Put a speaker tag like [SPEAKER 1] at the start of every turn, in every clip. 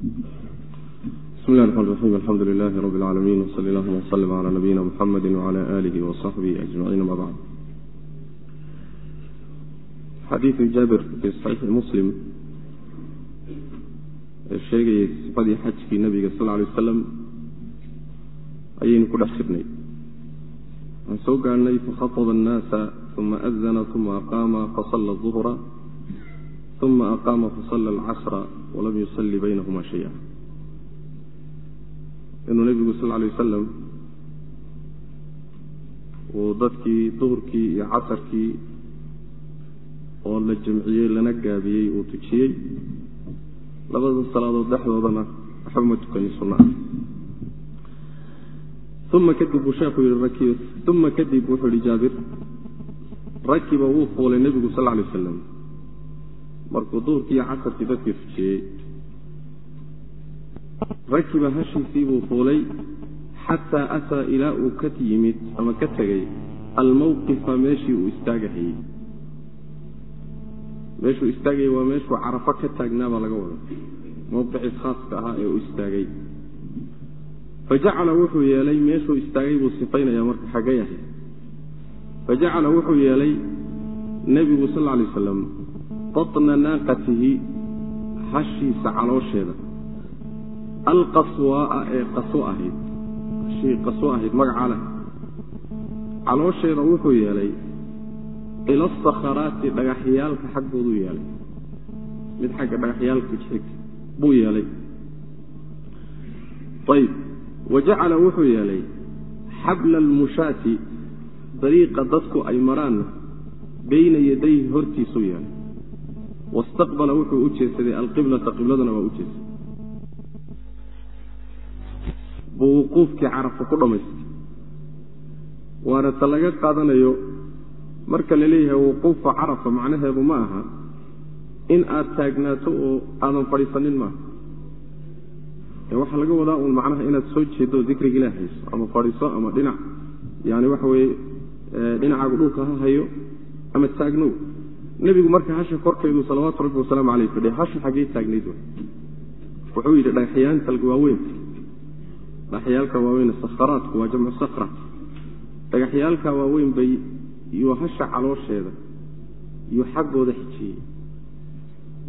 [SPEAKER 1] bismi llahi raxmaan raxiim alxamdu lilahi rabbi اlcaalamiin wsali allahuma wslm cala nabiyina muxamedi wcala alihi wasaxbihi ajmaciin ama bacd xadiidu jaabir fi saxiixi muslim ee sheegayay sifadii xajkii nabiga sal lay wasalam ayaynu ku dhex jirnay waxaan soo gaadhnay fakhaطba annaasa uma adana uma aqaama fasala duhra uma aqaama fasala alcasra walam yusali baynahuma shaya inuu nebigu sal lay wasalam uu dadkii duhurkii iyo casarkii oo la jamciyey lana gaabiyey uu tujiyey labada salaadood dhexdoodana waxba ma tukanin sunno uma kadib buu sheekhu yihi uma kadib wuxuu yihi jaabir rakiba wuu fuulay nebigu sal lay wasalam markuu duhurkii iyo casarkii dadkii tujiyey rakiba hashiisii buu fuulay xataa ataa ilaa uu ka yimid ama ka tegay almawqifa meeshii uu istaagahayey meeshuu istaagayey waa meeshuu carafo ka taagnaa baa laga wada mawqicii khaaska ahaa ee uu istaagay. Fajacala wuxuu yeelay meeshuu istaagay buu sifaynaya marka xagga yahay. Fajacala wuxuu yeelay nebigu sal lla alay wasalam batna naaqatihi hashiisa caloosheeda. Alqaswaaa ee qaswo ahayd hashii qaswo ahayd magacaa leh. Caloosheeda wuxuu yeelay ila asakharaati dhagaxyaalka xaggooduu yeelay. Mid xagga dhagaxyaalka xig buu yeelay. Ayb wa jacala wuxuu yeelay xabla almushaati dariiqa dadku ay maraanna bayna yadayhi hortiisuu yeelay wastaqbala wuxuu u jeedsaday alqiblata qibladana waa u jeedsaday buu wuquufkii carafo ku dhammaystay waana ta laga qaadanayo marka la leeyahay wuquufa carafa macnaheedu ma aha in aad taagnaato oo aadan fadhiisanin maaha waxaa laga wadaa uun macnaha inaad soo jeedo dikriga ilaah hayso ama fadhiiso ama dhinac. Yani waxa weeye dhinacaagu dhulka ha hayo ama taagnow nebigu marka hasha korkeedu salawaatu rabbi wasalaamu caleyh fadhiya hasha xaggey taagnayd wuxuu yidhi dhagaxyaanta waaweynta dhagaxyaalka waaweyn sakharaadku waa jamcu sakra dhagaxyaalka waaweyn bay iyo hasha caloosheeda iyo xaggooda xijiyey.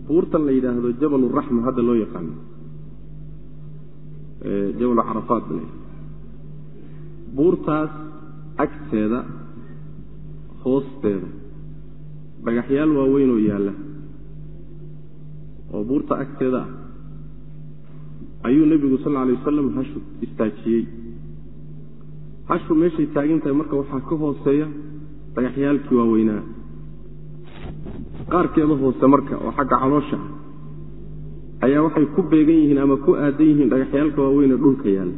[SPEAKER 1] Buurtan la yidhaahdo jabal raxma hadda loo yaqaano jabal carafaat ba layidhahdo buurtaas agteeda hoosteeda dhagaxyaal waaweyn oo yaalla oo buurta agteeda ah ayuu nebigu sal lla alay wasalam hashu istaajiyey. Hashu meeshay taagan tahay marka waxaa ka hooseeya dhagaxyaalkii waaweynaa. Qaarkeeda hoose marka oo xagga caloosha ah ayaa waxay ku beegan yihiin ama ku aadan yihiin dhagaxyaalka waaweyn ee dhulka yaalla.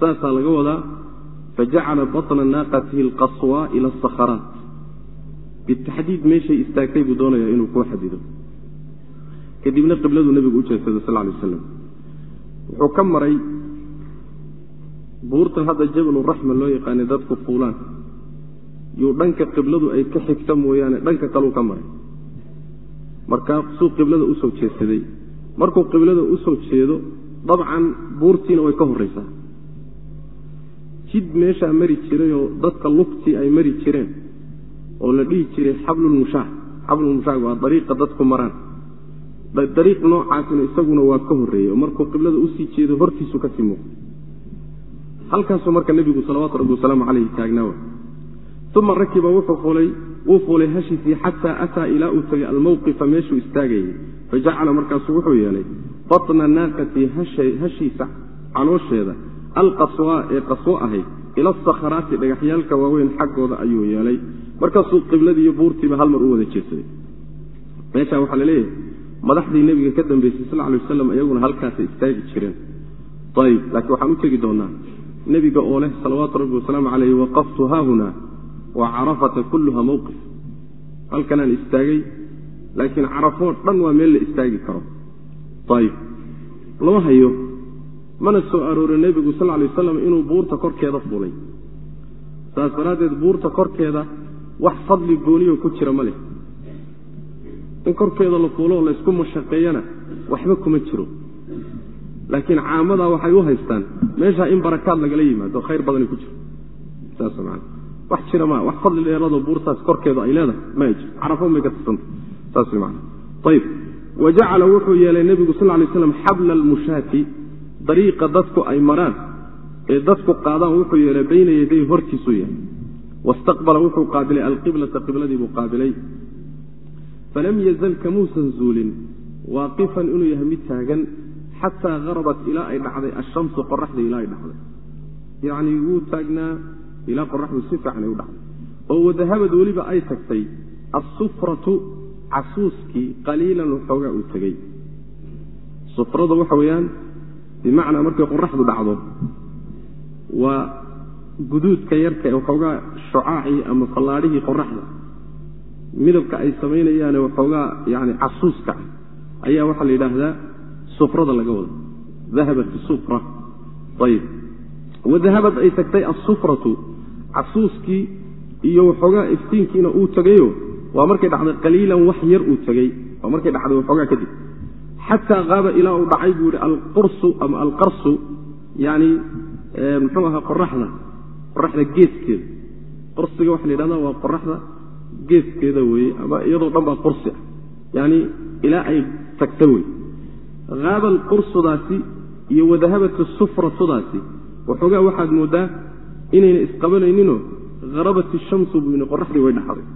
[SPEAKER 1] Saasaa laga wadaa fajacala batna naaqatihi alqaswaa ila asakharaat bitaxdiid meeshay istaagtay buu doonayaa inuu kuu xadido kadibna qibladuu nebigu u jeedsaday sal lay waslam wuxuu ka maray buurtan hadda jabaluraxma loo yaqaanay dadku fuulaan yuu dhanka qibladu ay ka xigta mooyaane dhanka kaleu ka maray markaasuu qiblada u soo jeedsaday markuu qiblada u soo jeedo dabcan buurtiina way ka horraysaa jid meeshaa mari jirayoo dadka lugtii ay mari jireen oo la dhihi jiray xablulmushaax xablulmushaax waa dariiqa dadku maraan. Dariiq noocaasina isaguna waa ka horreeyey oo markuu qiblada u sii jeedo hortiisu ka sii muuqda halkaasuu marka nebigu salawaatu rabbi wasalaamu caleyhi taagnaawa uma rakiba wuu fuulay hashiisii xataa ataa ilaa uu tegay almawqifa meeshuu istaagayey fajacala markaasuu wuxuu yeelay batna naaqatii hashiisa caloosheeda alqaswaa ee qaswo ahayd ila asakharaati dhagaxyaalka waaweyn xaggooda ayuu yeelay markaasuu qibladiiyo buurtiiba hal mar u wada jeedsaday meeshaa waxaa la leeyahay madaxdii nebiga ka dambeysay sal lay waslam iyaguna halkaasay istaagi jireen. Ayib laakiin waxaan u tegi doonaa nebiga oo leh salawaatu rabbi wasalaamu caleyh waqaftu haahuna wa carafata kulluha mawqif. Halkanaan istaagay laakiin carafoo dhan waa meel la istaagi karo. Ayib lama hayo mana soo aroorin nebigu sal lay waslam inuu buurta korkeeda fuulay. Saas daraaddeed buurta korkeeda wax fadli gooniyo ku jira ma leh. In korkeeda la fuuloo laysku mashaqeeyana waxba kuma jiro. Laakiin caamadaa waxay u haystaan meeshaa in barakaad lagala yimaado khayr badani ku jiro. Saas man wax jira ma wax fadli dheeradoo buurtaas korkeedu ay leedahay ma ay jiro carafon ka tirsanta saas man ayib wa jacala wuxuu yeelay nebigu sal lay slam xabla almushaati dariiqa dadku ay maraan ee dadku qaadaan wuxuu yeelay bayna yaday hortiisuu yahay wastaqbala wuxuu qaabilay alqiblata qibladii buu qaabilay falam yazal kamuusan zuulin waaqifan inuu yahay mid taagan xataa harabat ilaa ay dhacday ashamsu qoraxda ilaa ay dhacday yacnii wuu taagnaa ilaa qoraxdu si fiican u dhacday oo wadahabad weliba ay tagtay asufratu casuuskii qaliilan waxoogaa uu tegey sufradu waxa weeyaan bimacnaa markay qoraxdu dhacdo waa guduudka yarka ee waxoogaa shucaacii ama fallaadhihii qoraxda midabka ay samaynayaane waxoogaa yani casuuska ayaa waxaa la yidhaahdaa sufrada laga wada dahabat sufra. Ayib wadahabad ay tagtay asufratu casuuskii iyo waxoogaa iftiinkiina uu tegayo waa markay dhacday qaliilan wax yar uu tegey waa markay dhacday waxoogaa kadib xataa qaaba ilaa uu dhacay buu yihi alqursu ama alqarsu yani muxuu ahaa qoraxda qoraxda geeskeeda qorsiga waxa la yidhahda waa qoraxda geeskeeda weeye ama iyadoo dhan baa qursi ah. Yani ilaa ay tagta wey haaba alqursudaasi iyo wadahabatu sufratudaasi waxoogaa waxaad moodaa inayna isqabanayninoo harabat ishamsu buu yini qoraxdii way dhacday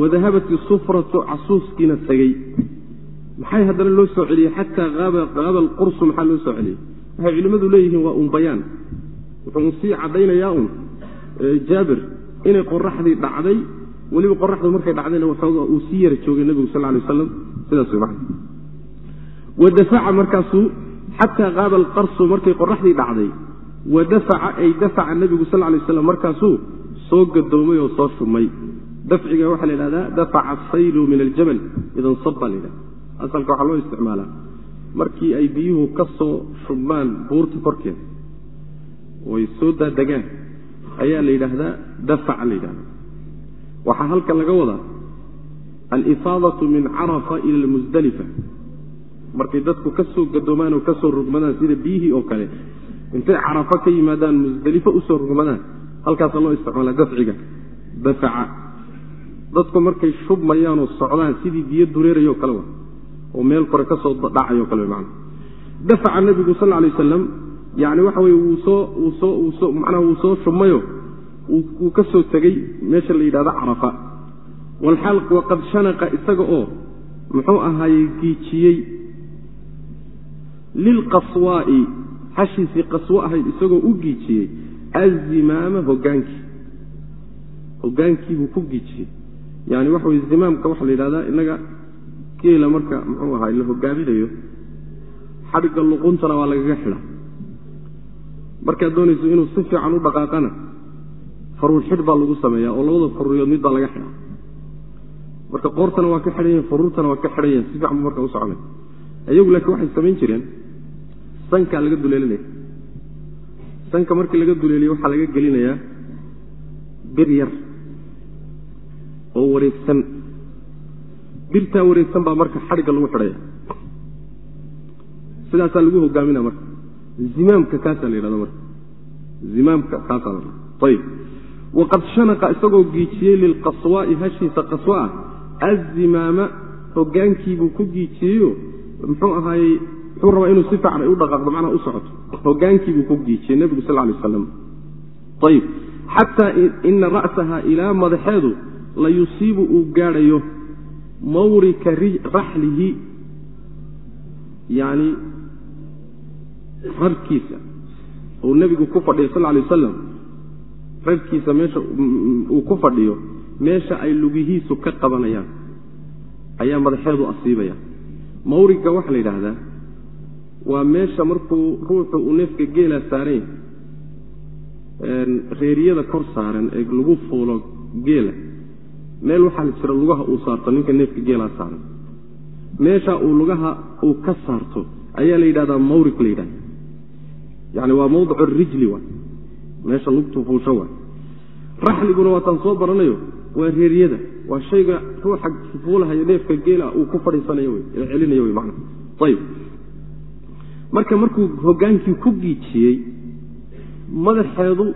[SPEAKER 1] wadahabat isufratu casuuskiina tegey maxay haddana loo soo celiyey? Xataa haaba alqursu maxaa loo soo celiyey? Waxay culimmadu leeyihiin waa un bayaan. Wuxuu sii caddaynayaa un jaabir inay qoraxdii dhacday weliba qoraxdu markay dhacdayna waxooga uu sii yara joogay nebigu sal lay waslam sidaas wey macna wadafaca markaasuu xataa qaaba alqarsu markay qoraxdii dhacday wadafaca ay dafaca nebigu sal lay waslam markaasuu soo gadoomay oo soo shumay. Dafciga waxaa la yidhahdaa dafaca asaylu min aljabal idan saba la yidhahda asalka waxaa loo isticmaalaa. Markii ay biyuhu ka soo shubmaan buurta korkeeda oy soo daadegaan ayaa la yidhaahdaa dafaca la yidhahda waxaa halkan laga wadaa alifaadatu min carafa ila almusdalifa markay dadku ka soo gadoomaan oo ka soo rugmadaan sida biyihii oo kale intay carafa ka yimaadaan musdelifo u soo rugmadaan halkaasa loo isticmaalaa dafciga dafaca. Dadku markay shubmayaanoo socdaan sidii biyo dureerayo kale wa oo meel kore ka soo dhacayo kale man dafaca nebigu sal lay wasalam yani waxa weye wuu soo wuu soo wuu soo macnaha wuu soo shubmayo wuu ka soo tegey meesha la yidhahdo carafa. Walxaal waqad shanaqa isaga oo muxuu ahaayey giijiyey lilqaswaa'i hashiisii qaswo ahayd isagoo u giijiyey azimaama hogaankii hogaankiibuu ku giijiyey yani waxa weye zimaamka waxaa la yidhahdaa innaga geela marka muxuu ahaay la hogaaminayo xadhigga luquntana waa lagaga xidha markaad doonayso inuu si fiican u dhaqaaqana faruur xidh baa lagu sameeya oo labada faruuriyood mid baa laga xidha. Marka qoortana waa ka xidhan yahin faruurtana waa ka xidhan yahin si fiican bu marka u soconay iyagu laakiin waxay samayn jireen sankaa laga duleelinaya. Sanka markii laga duleeliyo waxaa laga gelinayaa bir yar oo wareegsan. Birtaa wareegsan baa marka xadhigga lagu xidhaya. Sidaasaa lagu hogaaminaa marka zimaamka kaasaa la yidhahda marka. Zimaamka kaasaa la ayib waqad shanaqa isagoo giijiyey lilqaswaa'i hashiisa qaswa ah azimaama hogaankiibuu ku giijiyeyo muxuu ahaayey muxuu rabaa inuu si fiican ay u dhaqaaqdo macnaha u socoto. Hogaankiibuu ku giijiyey nebigu sal lay aslam ayib xataa ina ra'saha ilaa madaxeedu la yusiibu uu gaadhayo mawrika raxlihi yani rarkiisa uu nebigu ku fadhiyo sal lay wasalam rarkiisa meesha uu ku fadhiyo meesha ay lugihiisu ka qabanayaan ayaa madaxeedu asiibaya. Mawriga waxaa la yidhaahdaa waa meesha markuu ruuxu uu neefka geela saaran yahay reeriyada kor saaran ee lagu fuulo geela meel waxaa la jira lugaha uu saarto ninka neefka geelaa saaran. Meesha uu lugaha uu ka saarto ayaa la yidhahdaa mawrig la yidhahda yani waa mawdicu rijli waay meesha lugtu fuusho waay raxliguna waataan soo baranayo waa reeriyada waa shayga ruuxa fuulahayo neefka geela uu ku fadhiisanayo wey ee celinayo wey macna. Ayib marka markuu hogaankii ku giijiyey madaxeedu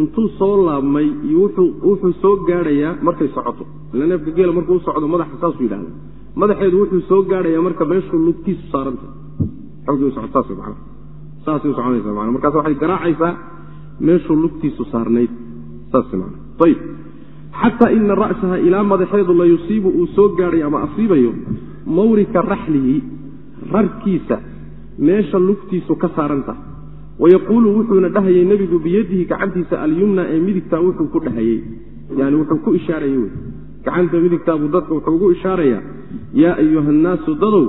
[SPEAKER 1] intuu soo laabmay iyo wuxuu soo gaadhayaa markay socoto. Ila neefka geela markuu u madaxa saasuu yidhahda madaxeedu wuxuu soo gaadhayaa marka meeshuu lugtiisu saaranta. Xogii usocod saas man saasay usoconaysa man markaas waxay garaacaysaa meeshuu lugtiisu saarnayd. Saas man ayib xataa ina ra'saha ilaa madaxeedu la yusiibu uu soo gaadhay ama asiibayo mawrika raxlihi rarkiisa meesha lugtiisu ka saaranta. Wayaquulu wuxuuna dhahayay nebigu biyadihi gacantiisa alyumna ee midigtaa wuxuu ku dhahayey yani wuxuu ku ishaaraya wey. Gacanta midigtaabuu dadka wuxuu ugu ishaarayaa yaa ayuha nnaasu dadow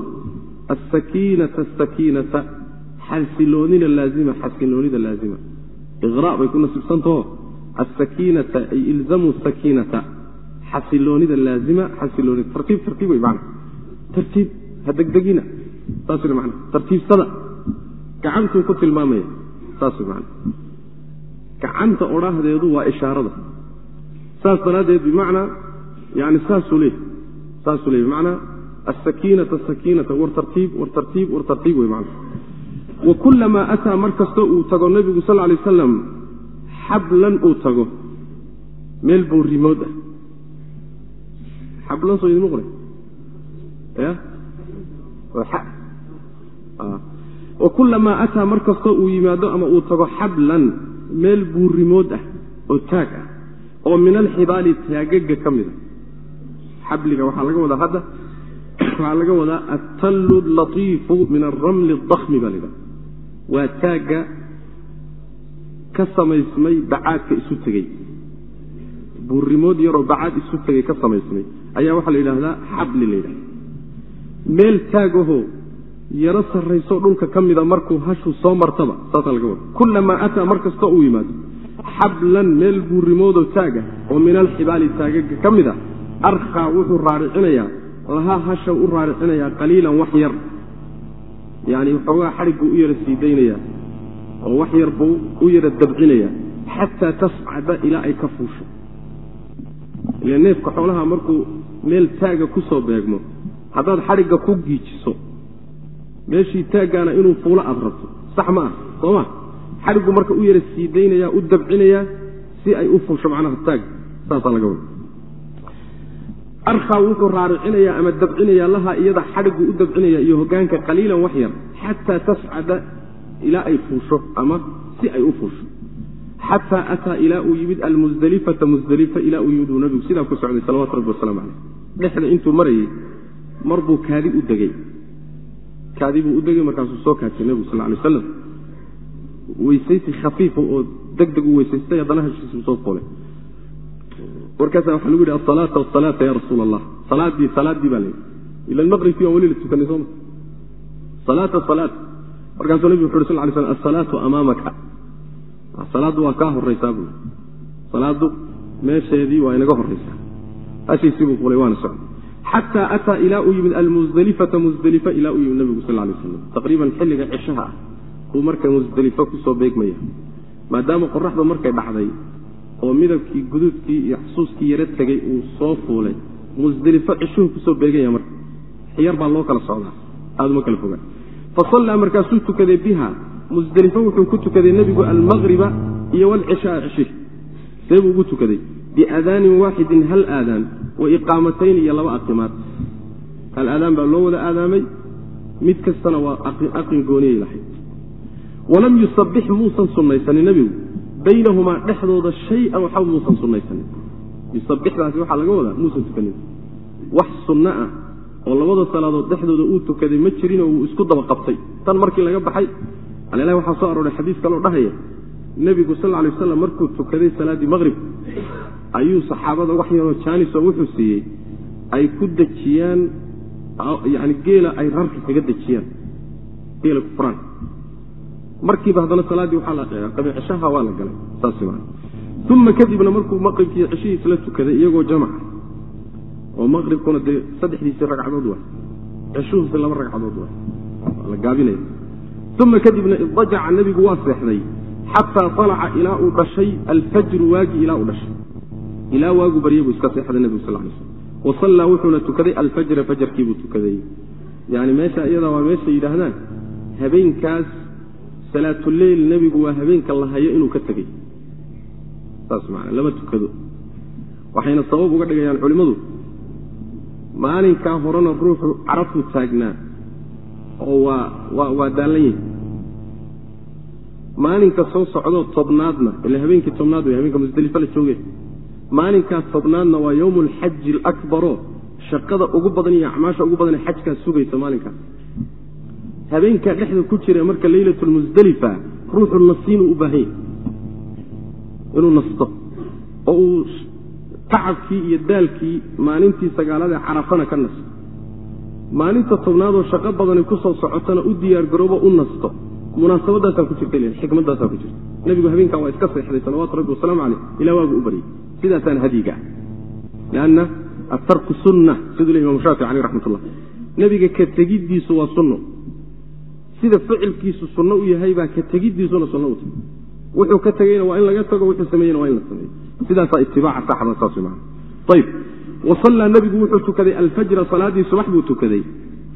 [SPEAKER 1] asakiinata asakiinata xasiloonina laazima xasiloonida laazima. Iqra' bay ku nasibsantaho asakiinata ay ilzamuu sakiinata. Xasiloonida laazima xasiloonida tartiib tartiib wey mana tartiib ha degdegina saas wey mana tartiibsada. Gacantuu ku tilmaamaya. Saas wey mana gacanta odhaahdeedu waa ishaarada. Saas daraaddeed bimacnaa yani saasuu leey saasuu leey bimacnaa asakiinata sakiinata war tartiib war tartiib war tartiib wey mana wa kullamaa ataa mar kastoo uu tago nebigu sal lay wasalam xablan uu tago. Meel boorimood ah. Xablan soo idinma qora ya wa kullamaa ataa mar kastoo uu yimaado ama uu tago xablan meel buurimood ah oo taag ah oo min alxibaali taagaga ka mida xabliga waxaa laga wadaa hadda waxaa laga wadaa altallu latiifu min alramli adakmi baa laydhaha waa taagga ka samaysmay bacaadka isu tegey. Buurimood yaroo bacaad isu tegey ka samaysmay. Ayaa waxaa la yidhaahdaa xabli la yidhahda meel taagahoo yaro sarrayso dhulka ka mida markuu hashu soo martaba saasaa laga wada kullamaa ataa mar kastoo uu yimaado xablan meel buurimoodoo taaga oo min alxibaali taagaga ka mid a arkhaa wuxuu raaricinayaa lahaa hasha u raaricinayaa qaliilan wax yar yacni waxoogaa xadhigguu u yara sii daynayaa oo wax yar buu u yara dabcinayaa xataa tascada ilaa ay ka fuusho. Ile neefka xoolaha markuu meel taaga ku soo beegmo haddaad xadhigga ku giijiso meeshii taaggaana inuu fuulo aad rabto. Sax ma ah soo ma? Xadhiggu marka u yara sii daynayaa u dabcinayaa si ay u fuusho macnaha taag saasaa laga wada arkhaa wuxuu raaricinayaa ama dabcinayaa lahaa iyada xadhiggu u dabcinaya iyo hogaanka qaliilan wax yar xataa tascada ilaa ay fuusho ama si ay u fuusho. Xataa ataa ilaa uu yimid almusdelifata musdelifa ilaa uu yimid uu nabigu sidaa ku socday salawatu rabbi wasalaamu caleyh dhexda intuu marayey mar buu kaadi u degey kaadi buu u degey markaasuu soo kaajay nebigu sal lay waslam weysaysi khafiifa oo deg deg u weysaystay haddana hashiisuu soo foolay warkaasa waxaa lagu yidhi asalaata asalaata ya rasuula allah salaadii salaadii baa layidhi ila maqribkii waan weli la tukanay sooma salaata salaat. Markaasuu nebigu wuxu uri sal lay slam asalaatu amaamaka. Salaaddu waa kaa horraysaa buu salaaddu meesheedii waa inaga horraysaa. Hashiisii buu fulay waana socday. Xataa ataa ilaa uu yimid almusdelifata musdelifa ilaa uu yimid nebigu sal lay waslam taqriiban xilliga cishaha ah buu marka musdelifo ku soo beegmaya. Maadaama qoraxda markay dhacday oo midabkii guduudkii iyo xusuuskii yaro tegey uu soo fuulay. Musdelifo cishuhu ku soo beeganya marka xiyar baa loo kala socdaa. Aada uma kala fogaa fa sallaa markaasuu tukaday biha musdelifo wuxuu ku tukaday nebigu almaqriba iyo walcishaa cishi see buu ugu tukaday. Biaadaanin waaxidin hal aadaan wa iqaamatayn iyo laba aqimaad. Hal aadaan baa loo wada aadaamay. Mid kastana waa aqin gooniyay lahayd. Walam yusabix muusan sunnaysanin nebigu baynahumaa dhexdooda shay-an waxba muusan sunnaysanin. Yusabixdaasi waxaa laga wadaa muusan tukanin. Wax sunno ah oo labada salaadood dhexdooda uu tukaday ma jirinoo wuu isku daba qabtay. Tan markii laga baxay allah waxaa soo arooray xadiis kaloo dhahaya nebigu sal lay waslam markuu tukaday salaaddii maqrib ayuu saxaabada wax yaroo jaanisoo wuxuu siiyey ay ku dejiyaan yani geela ay rarka kaga dejiyaan geela ku furaan markiiba haddana salaaddii waxaa la qabiiceshaha waa la galay saas uma kadibna markuu maqribkii ceshihiis la tukaday iyagoo jamaca oo maqribkuna dee saddexdiisii ragcadood waa. Ceshuhusi laba ragcadood waa. La gaabinaya uma kadibna idajaca nebigu waa seexday xataa alaca ilaa uu dhashay alfajru waagii ilaa uu dhashay. Ilaa waagu barya buu iska seexday nebigu sal lay slm wasallaa wuxuuna tukaday alfajra fajarkiibuu tukaday. Yani meesha iyada waa meesha yidhaahdaan habeenkaas salaatuleyl nebigu waa habeenka la hayo inuu ka tegey saas maana lama tukado. Waxayna sabab uga dhigayaan culimmadu maalinkaa horena ruuxu carafuu taagnaa oo waa waa waa daallan yahay maalinka soo socdoo tobnaadna ila habeenkii tobnaad wey habeenka musdelifo la jooge maalinkaa tobnaadna waa yowmu alxaji alakbaro shaqada ugu badan iyo acmaasha ugu badan ee xajkaa sugaysa maalinkaas habeenkaa dhexda ku jira marka leylatulmusdelifa ruuxu nasiinuu u baahan yahy inuu nasto. Oo uu tacabkii iyo daalkii maalintii sagaaladae carafana ka nasto. Maalinta tobnaadoo shaqo badani ku soo socotana u diyaargaroobo u nasto. Munaasabadaasaa ku jirta xikmadaasaa ku jirta nebigu habeenkaa waa iska seexday salawaatu rabbi wasalaamu caleyh ilaa waagu u baryay sidaasaana hadyiga ah lanna atarku sunna siduu le imam shaafici caleyh raxmatullah nebiga ka tegiddiisu waa sunno sida ficilkiisu sunno u yahay baa ka tegiddiisuna sunno u tahay. Wuxuu ka tegeyna waa in laga tago wuxuu sameeyena waa in la sameeyo. Sidaasaa itibaaca saxda saas man ayb wasallaa nebigu wuxuu tukaday alfajra salaaddii subax buu tukaday.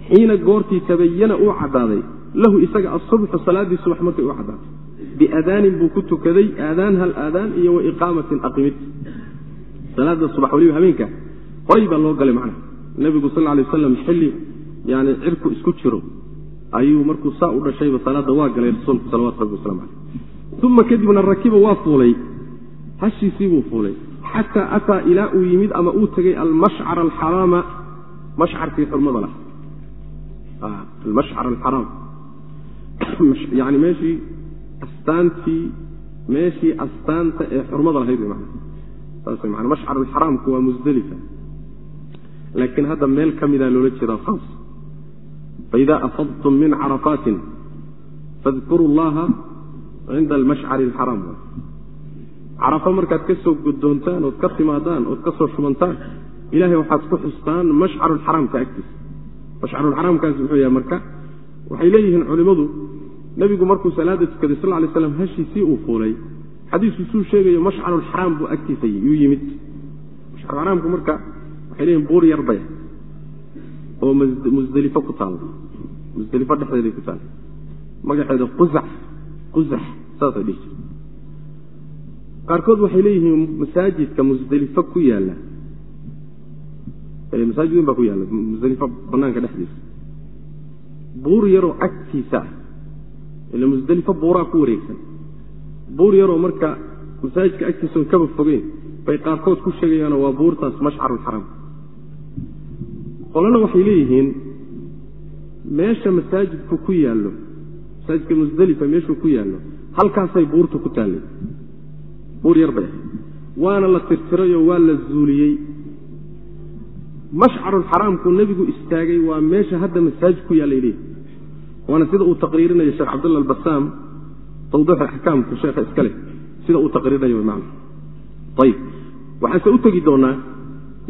[SPEAKER 1] Xiina goortii tabayana uu caddaaday. Lahu isaga asubxu salaaddii subax markay u caddaatay biadaanin buu ku tukaday aadaan hal aadaan iyo wa iqaamatin aqimid. Salaada subax weliba habeenka hoy baa loo galay macnaha. Nebigu sal lay waslam xilli yani cirku isku jiro ayuu markuu saa u dhashayba salaadda waa galay rasuulku salawatu rabbi waslamu caleyh uma kadibna rakiba waa fuulay. Hashiisii buu fuulay. Xataa ataa ilaa uu yimid ama uu tegey almashcar alxaraama mashcarkii xurmada lah almashcar alxaraam yani meeshii astaantii meeshii astaanta ee xurmada lahayd wy mana saas man mashcar alxaraamku waa musdelifa laakiin hadda meel ka midaa loola jeeda khaas faida afadtum min carafaatin fadkuru llaha cinda almashcari alxaraam carafo markaad ka soo guddoontaan ood ka timaadaan ood ka soo shubantaan ilahay waxaad ku xustaan mashcarulxaraamka agtiisa mashcarulxaraamkaas wuxuu yahay marka waxay leeyihiin culimmadu nebigu markuu salaada tukaday sal lay slam hashiisii uu fuulay xadiisku suu sheegayo mashcarulxaraam buu agtiisa yuu yimid mashcarulxaraamku marka waxay leeyihiin buur yar bay oo musdelifo ku taalla musdelifo dhexdeeday ku taalla magaceeda qusax qusax saasay dhihi jirta qaarkood waxay leeyihiin masaajidka musdelifo ku yaalla. Masaajid weyn baa ku yaalla musdelifo banaanka dhexdiisa. Buur yaroo agtiisa ah. Ila musdelifo buuraa ku wareegsan. Buur yaroo marka masaajidka agtiisaon kaba fogeyn bay qaarkood ku sheegayaanoo waa buurtaas mashcarulxaraam qolana waxay leeyihiin meesha masaajidku ku yaallo masaajidka musdelifa meeshuu ku yaallo halkaasay buurtu ku taallay buur yar bay. Waana la tirtirayoo waa la zuuliyey. Mashcarulxaraamku nebigu istaagay waa meesha hadda masaajid ku yaallay leeyihi waana sida uu taqriirinayo sheekh cabdulla albasaam tawdiixu axkaamku sheekha iska leh. Sida uu taqriirinayo wy maana ayib waxaanse u tegi doonaa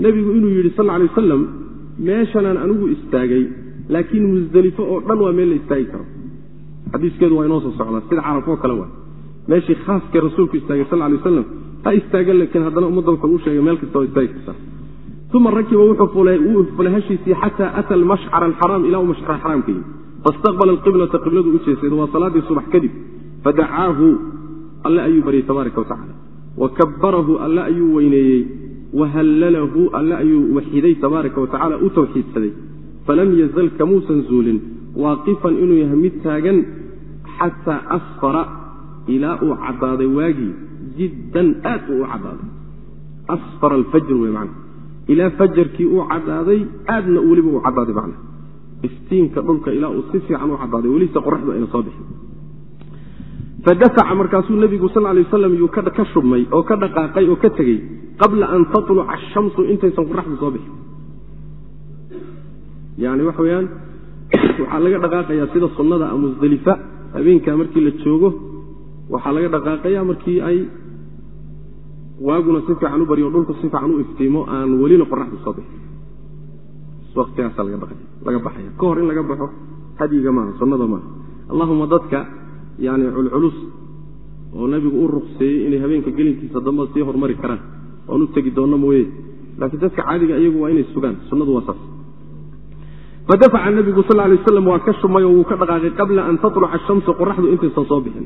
[SPEAKER 1] nebigu inuu yidhi sal lla alay wasalam meeshanaan anigu istaagay laakiin musdelifo oo dhan waa meel la istaagi karo. Xadiiskeedu waa inoo soo socdaa sida carafoo kale waa. Meeshii khaaskee rasuulku istaagay sal lay waslam ha istaagan laakiin haddana ummadda wuxuu u sheegay meel kasta oo istaagi kartaa uma rakiba wuxuu fulay hashiisii xataa ata almashcara alxaraam ilaa uu mashcar xaraamka yimi faistaqbala alqiblata qibladu u jeestay waa salaaddii subax kadib. Fadacaahu alle ayuu baryey tabaaraka wa tacala wa kabbarahu alle ayuu weyneeyey. Wahallalahu alle ayuu waxiday tabaaraka wa tacala u tawxiidsaday falam yazal kamuusan zuulin waaqifan inuu yahay mid taagan xataa asfara ilaa uu caddaaday waagii jiddan aad uu u caddaaday. Asfara alfajr wey macna. Ilaa fajarkii uu caddaaday aadna weliba uu caddaaday macna. Iftiinka dhulka ilaa uu si fiican u caddaaday welise qoraxdu ayna soo bixin. Fadafaca markaasuu nebigu sal lay waslam yuu ka shubmay oo ka dhaqaaqay oo ka tegey qabla an tatluca ashamsu intaysan qoraxdu soo bixin yani waxa weyaan waxaa laga dhaqaaqayaa sida sunnada a musdelifa habeenkaa markii la joogo waxaa laga dhaqaaqaya markii ay waaguna si fiican u baryo dhulku si fiican u iftiimo aan welina qoraxdu soo bixin. Watigaasa laga baxaya. Ka hor in laga baxo hadyiga maaha sunnada maaha. Allahuma dadka yani culculus oo nebigu u ruqseeyey inay habeenka gelinkiisa damba sii hormari karaan oon u tegi doonno mooye. Laakiin dadka caadiga iyagu waa inay sugaan sunnadu waa saas fadafaca nabigu sal lay waslam waa ka shumay oo wuu ka dhaqaaqay qabla an tatluca ashamsu qoraxdu intaysan soo bixin.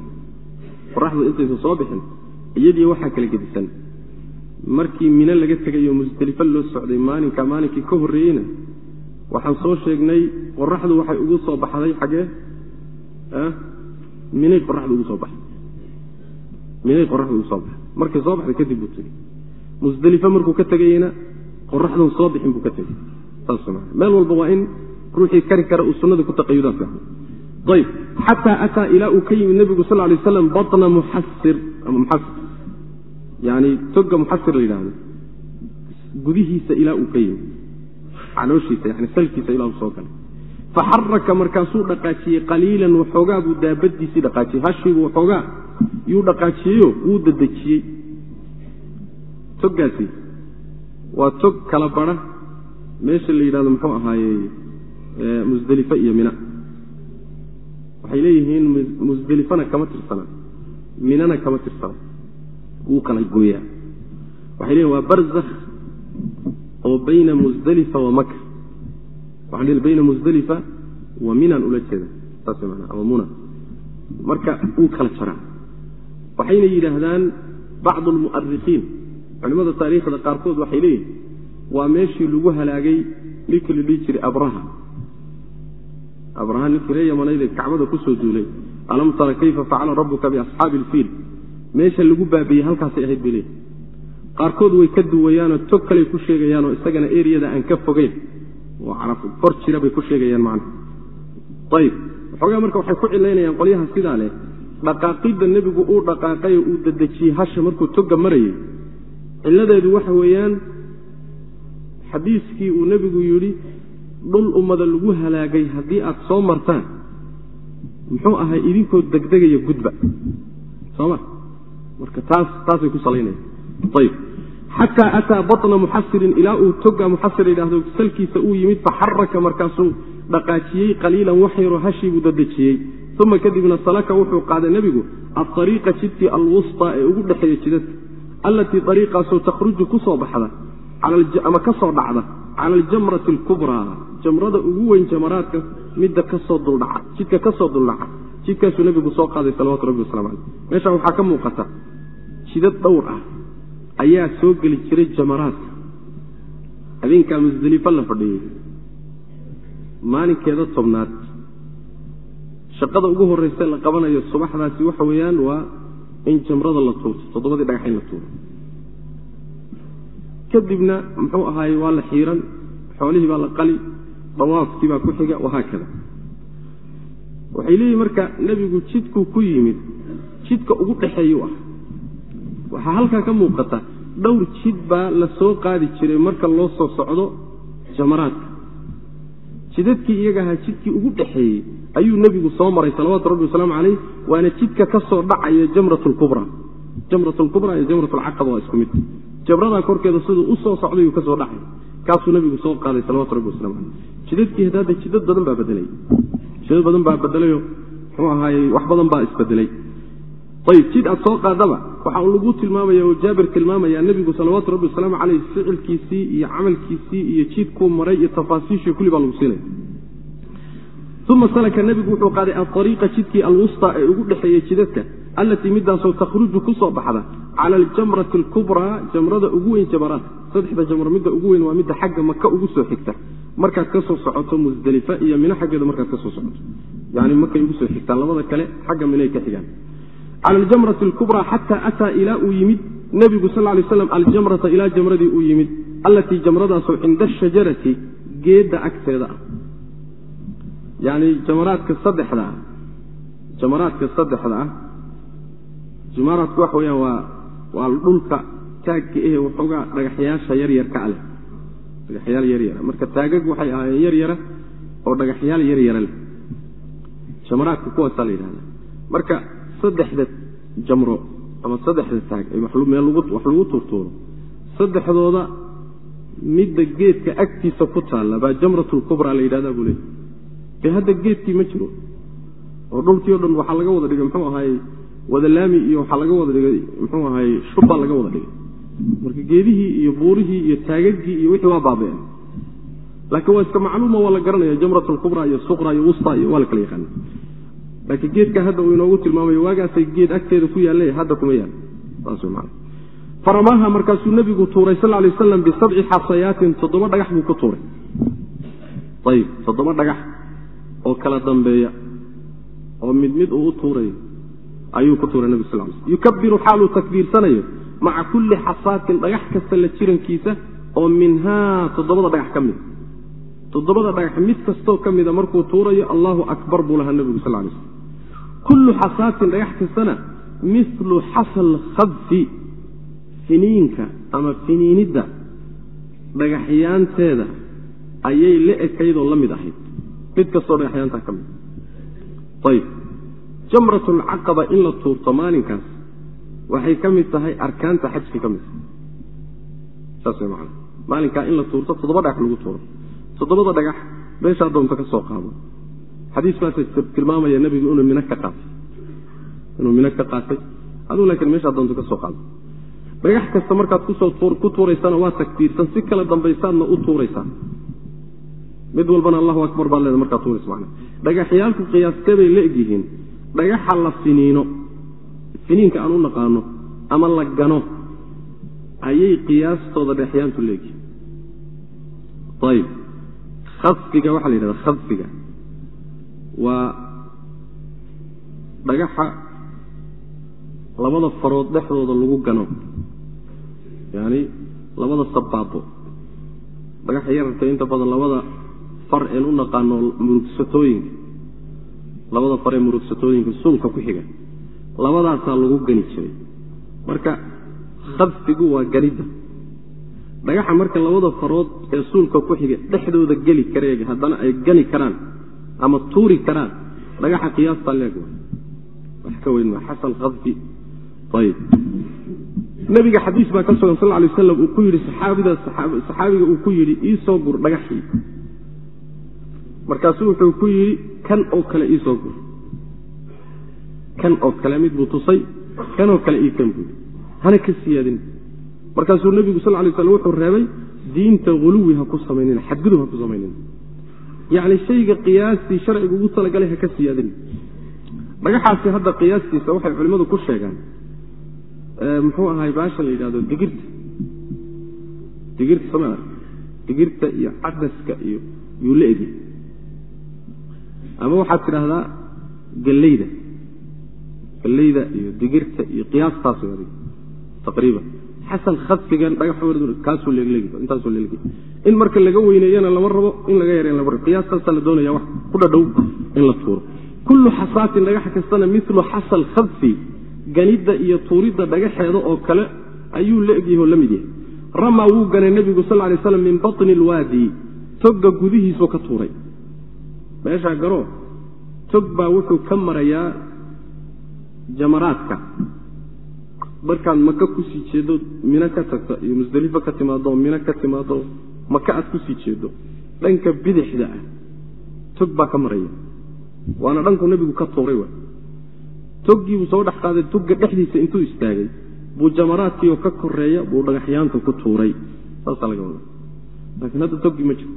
[SPEAKER 1] Qoraxdu intaysan soo bixin iyadii waxaa kala gedisan. Markii mino laga tegayo musdelifo loo socday maalinka maalinkii ka horreeyeyna waxaan soo sheegnay qoraxdu waxay ugu soo baxday xaggee minay qoraxdu ugu soo baxday. Minay qoraxdu ugu soo baxday. Markay soo baxday kadib buu tegey musdelifo markuu ka tegayena qoraxdun soo bixin buu ka tegey meel walba waa in ruuxii kari kara uu sunnada ku taqayudaa ayb xataa ataa ilaa uu ka yimid nebigu sal lay aslam batna muxasir ama muxasir yani toga muxasir la yidhaahdo. Gudihiisa ilaa uu ka yimid. Calooshiisa yani salkiisa ilaa uu soo galay. Faxaraka markaasuu dhaqaajiyey qaliilan waxoogaa buu daabadiisii dhaqaajiyey. Hashiibu waxoogaa yuu dhaqaajiyeyo wuu dadejiyey. Toggaasi waa tog kala bara meesha la yidhahdo muxuu ahaaye musdelifo iyo mina. Waxay leeyihiin musdelifana kama tirsana minana kama tirsana. Wuu kala gooyaa. Waxay leeyihiin waa barzakh oo bayna musdelifa wa maka waxaan dhihi bayna musdelifa wa minan ula jeeda. Saas maanaa ama muna. Marka wuu kala jaraa. Waxayna yidhaahdaan bacdu almu'arikiin culimmada taariikhda qaarkood waxay leeyihiin waa meeshii lagu halaagay ninkii la dhihi jiray abraha. Abraha ninkii ree yamanayde kacbada ku soo duulay. Alam tara kayfa facala rabbuka biasxaabi ilfiil meesha lagu baabiiyey halkaasay ahayd bay leeyihiin qaarkood way ka duwayaanoo tog kaley ku sheegayaanoo isagana eriyada aan ka fogeyn. Oo kor jira bay ku sheegayaan macna. Ayib waxoogaa marka waxay ku cilaynayaan qolyaha sidaa leh. Dhaqaaqidda nebigu uu dhaqaaqayoo uu dadejiyey hasha markuu togga marayay. Cilladeedu waxa weeyaan xadiiskii uu nebigu yidhi dhul ummada lagu halaagay haddii aad soo martaan muxuu ahay idinkoo degdegaya gudba. Sooma marka taas taasay ku salaynaya ayib xataa ataa batna muxasirin ilaa uu toga muxasir yidhaahdo salkiisa uu yimid faxaraka markaasuu dhaqaajiyey qaliilan wax yaroo hashii buu dadejiyey. Uma kadibna salaka wuxuu qaaday nebigu aariiqa jidkii alwusطaa ee ugu dhexeeya jidadka allatii ariiqaasoo takhruju ku soo baxda ama ka soo dhacda cala aljamrati alkubraa jamrada ugu weyn jamaraadka midda ka soo duldhaca jidka ka soo duldhaca jidkaasuu nebigu soo qaaday salawatu rabbi waslamu caleyh meeshaan waxaa ka muuqata jidad dhowr ah ayaa soo geli jiray jamaraadka habeenkaa musdelifo la fadhiyey maalinkeeda tobnaad shaqada ugu horraysa la qabanayo subaxdaasi waxa weeyaan waa in jamrada la tuurto toddobadii dhagax in la tuuro kadibna muxuu ahaaye waa la xiiran xoolihii baa la qali dawaafkii baa ku xiga wahaakada waxay leeyihiin marka nebigu jidkuu ku yimid jidka ugu dhexeeyuu ah. Waxaa halkaa ka muuqata dhowr jid baa la soo qaadi jiray marka loo soo socdo jamaraadka. Jidadkii iyaga ahaa jidkii ugu dhexeeyey ayuu nebigu soo maray salawaatu rabbi wasalaamu caleyh waana jidka ka soo dhacaya jamrat lkubra iyo jamrat waa isku mid jamradaa korkeeda siduu u soo socdayuu ka soo dhacay. Kaasuu nebigu soo qaaday salawatu rabbi waslamu caleyh jidadkii hadaada jidad badan baa bedelay. Jidad badan baa bedelayo muxuu ahaaye wax badan baa isbedelay. Ayib jid aad soo qaadaba waxa uu lagu tilmaamaya oo jaabir tilmaamaya nebigu salawaatu rabbi wasalaamu caleyh ficilkiisii iyo camalkiisii iyo jidkuu maray iyo tafaasiishii kulli baa lagu siinaya. Uma salaka nebigu wuxuu qaaday aariiqa jidkii alwusطa ee ugu dhexeeyey jidadka allatii midaasoo takhruju ku baxda cala aljamrati alkubraa jamrada ugu weyn jamaraadka saddexda jamro midda ugu weyn waa midda xagga maka ugu soo xigta markaad ka socoto musdelifa iyo mino xaggeeda markaad ka socoto yani makay ugu soo xigtaan labada kale xagga minay ka xigaan cala aljamrati alkubraa xataa ataa ilaa uu yimid nebigu sal lay slam aljamrata ilaa jamradii uu yimid allatii jamradaasoo cinda ashajarati geedda agteeda ah yani jamaraadka saddexda ah jamaraadka saddexda ah jamaraadku waxa weyaan waa waa dhulka taagka ehe waxoogaa dhagaxyaasha yaryarka aleh dhagaxyaal yaryara marka taagag waxay ahaayeen yaryara oo dhagaxyaal yaryara leh. Jamaraadka kuwaasaa la yidhahda marka saddexda jamro ama saddexda taag meel wax lagu tuurtuuro saddexdooda midda geedka agtiisa ku taalla baa jamratlkubraa la yidhahda buu leey e hadda geedkii ma jiro. Oo dhulkii o dhan waxaa laga wada dhigay muxuu ahaye wadalaami iyo waxaa laga wada dhigay muxuu ahaye shubbaa laga wada dhigay. Marka geedihii iyo buurihii iyo taagagii iyo wixii waa baabeen laakiin waa iska macluuma waa la garanaya jamrat lkubra iyo suqra iyo wusta iyo waa la kala yaqaana laakiin geedka hadda uu inoogu tilmaamayo waagaasay geed agteeda ku yaallay hadda kuma yaal. Saasman faramaaha markaasuu nebigu tuuray sal lay waslam bisabci xasayaatin toddoba dhagax buu ku tuuray. Ayib toddoba dhagax oo kala dambeeya oo mid mid uu u tuurayo ayuu ku tuuray nebig sal l sl yukabiru xaaluu takbiirsanayo maca kulli xasaatin dhagax kasta la jirankiisa oo minhaa toddobada dhagax ka mida toddobada dhagax mid kastoo ka mida markuu tuurayo allahu akbar buu lahaa nebigu sal lay slm kullu xasaatin dhagax kastana milu xasal khadfi finiinka ama finiinidda dhagaxyaanteeda ayay la ekaydoo la mid ahayd. Mid kastoo dhagaxyaantaa ka mid ayib jamratulcaqaba in la tuurto maalinkaas waxay ka mid tahay arkaanta xajka ka mid tahay saas macana maalinkaa in la tuurto toddoba dhagax lagu tuuro. Toddobada dhagax meeshaa doonto ka soo qaado. Xadiis tilmaamaya nebigu inuu mino ka qaatay. Inuu mino ka qaatay. Aduu laakiin meeshaa doonto ka soo qaado. Dhagax kasta markaad ku soo ku tuuraysana waa takbiirsan si kala dambaysaadna u tuuraysaa mid walbana allahu akbar baad leeda markaad tuuraysa macana dhagaxyaalku qiyaastee bay la egyihiin dhagaxa la finiino finiinka aan u naqaano ama la gano ayay qiyaastooda dhagaxyaantu leegyihiin ayib khadfiga waxaa la yidhahda khadfiga. Waa dhagaxa labada farood dhexdooda lagu gano yani labada sabaabo dhagaxa yararka inta badan labada far een u naqaano murugsatooyinka labada far ee murugsatooyinka suulka ku xiga. Labadaasaa lagu gani jiray. Marka khadfigu waa ganidda dhagaxa marka labada farood ee suulka ku xiga dhexdooda geli kareeg haddana ay gani karaan ama tuuri karaan dhagaxa qiyaastaa leeg wax ka weyn ma xasan khadfi ayib nabiga xadiis baa ka sugan sal lay waslam uu ku yidhi saxaabiga uu ku yidhi iisoo gur dhagaxii markaasuu wuxuu ku yidhi kan oo kale iisoo gur kan oo kale mid buu tusay kanoo kale ii kan buui hana ka siyaadin. Markaasuu nebigu sal lay slam wuxuu reebay diinta huluwi ha ku samaynina xadgudub ha ku samaynina yacni shayga qiyaastii sharcigu ugu talagalay ha ka siyaadin. Dhagaxaasi hadda qiyaastiisa waxay culimmadu ku sheegaan muxuu ahay baasha la yidhahdo digirta. Digirta soma digirta iyo cadaska iyo yuu la egya ama waxaad tidhaahdaa galleyda. Galleyda iyo digirta iyo qiyaastaas taqriiban. Xasan khadfigan dhagax kaasuu leegleegi intaasuu leelegi in marka laga weyneeyana lama rabo in laga yareyn lama rabo. Qiyaastaasaa la doonaya wax ku dhadhow in la tuuro. Kullu xasaatin dhagax kastana milu xasal khadfi ganidda iyo tuuridda dhagaxeeda oo kale ayuu la egyahay oo la mid yahay. Ramaa wuu ganay nebigu sal lay slam min batni alwaadi. Togga gudihiisuu ka tuuray meeshaa garoo tog baa wuxuu ka marayaa jamaraadka. Markaad maka ku sii jeedo mino ka tagto iyo musdelifo ka timaado mino ka timaado maka aad ku sii jeedo dhanka bidixda ah tog baa ka maraya. Waana dhanku nebigu ka tuuray wa toggiibuu soo dhex qaaday togga dhexdiisa intuu istaagay. Buu jamaraadkii oo ka koreeya buu dhagaxyaanta ku tuuray. Saasaa laga wada laakiin hadda toggii ma jiro.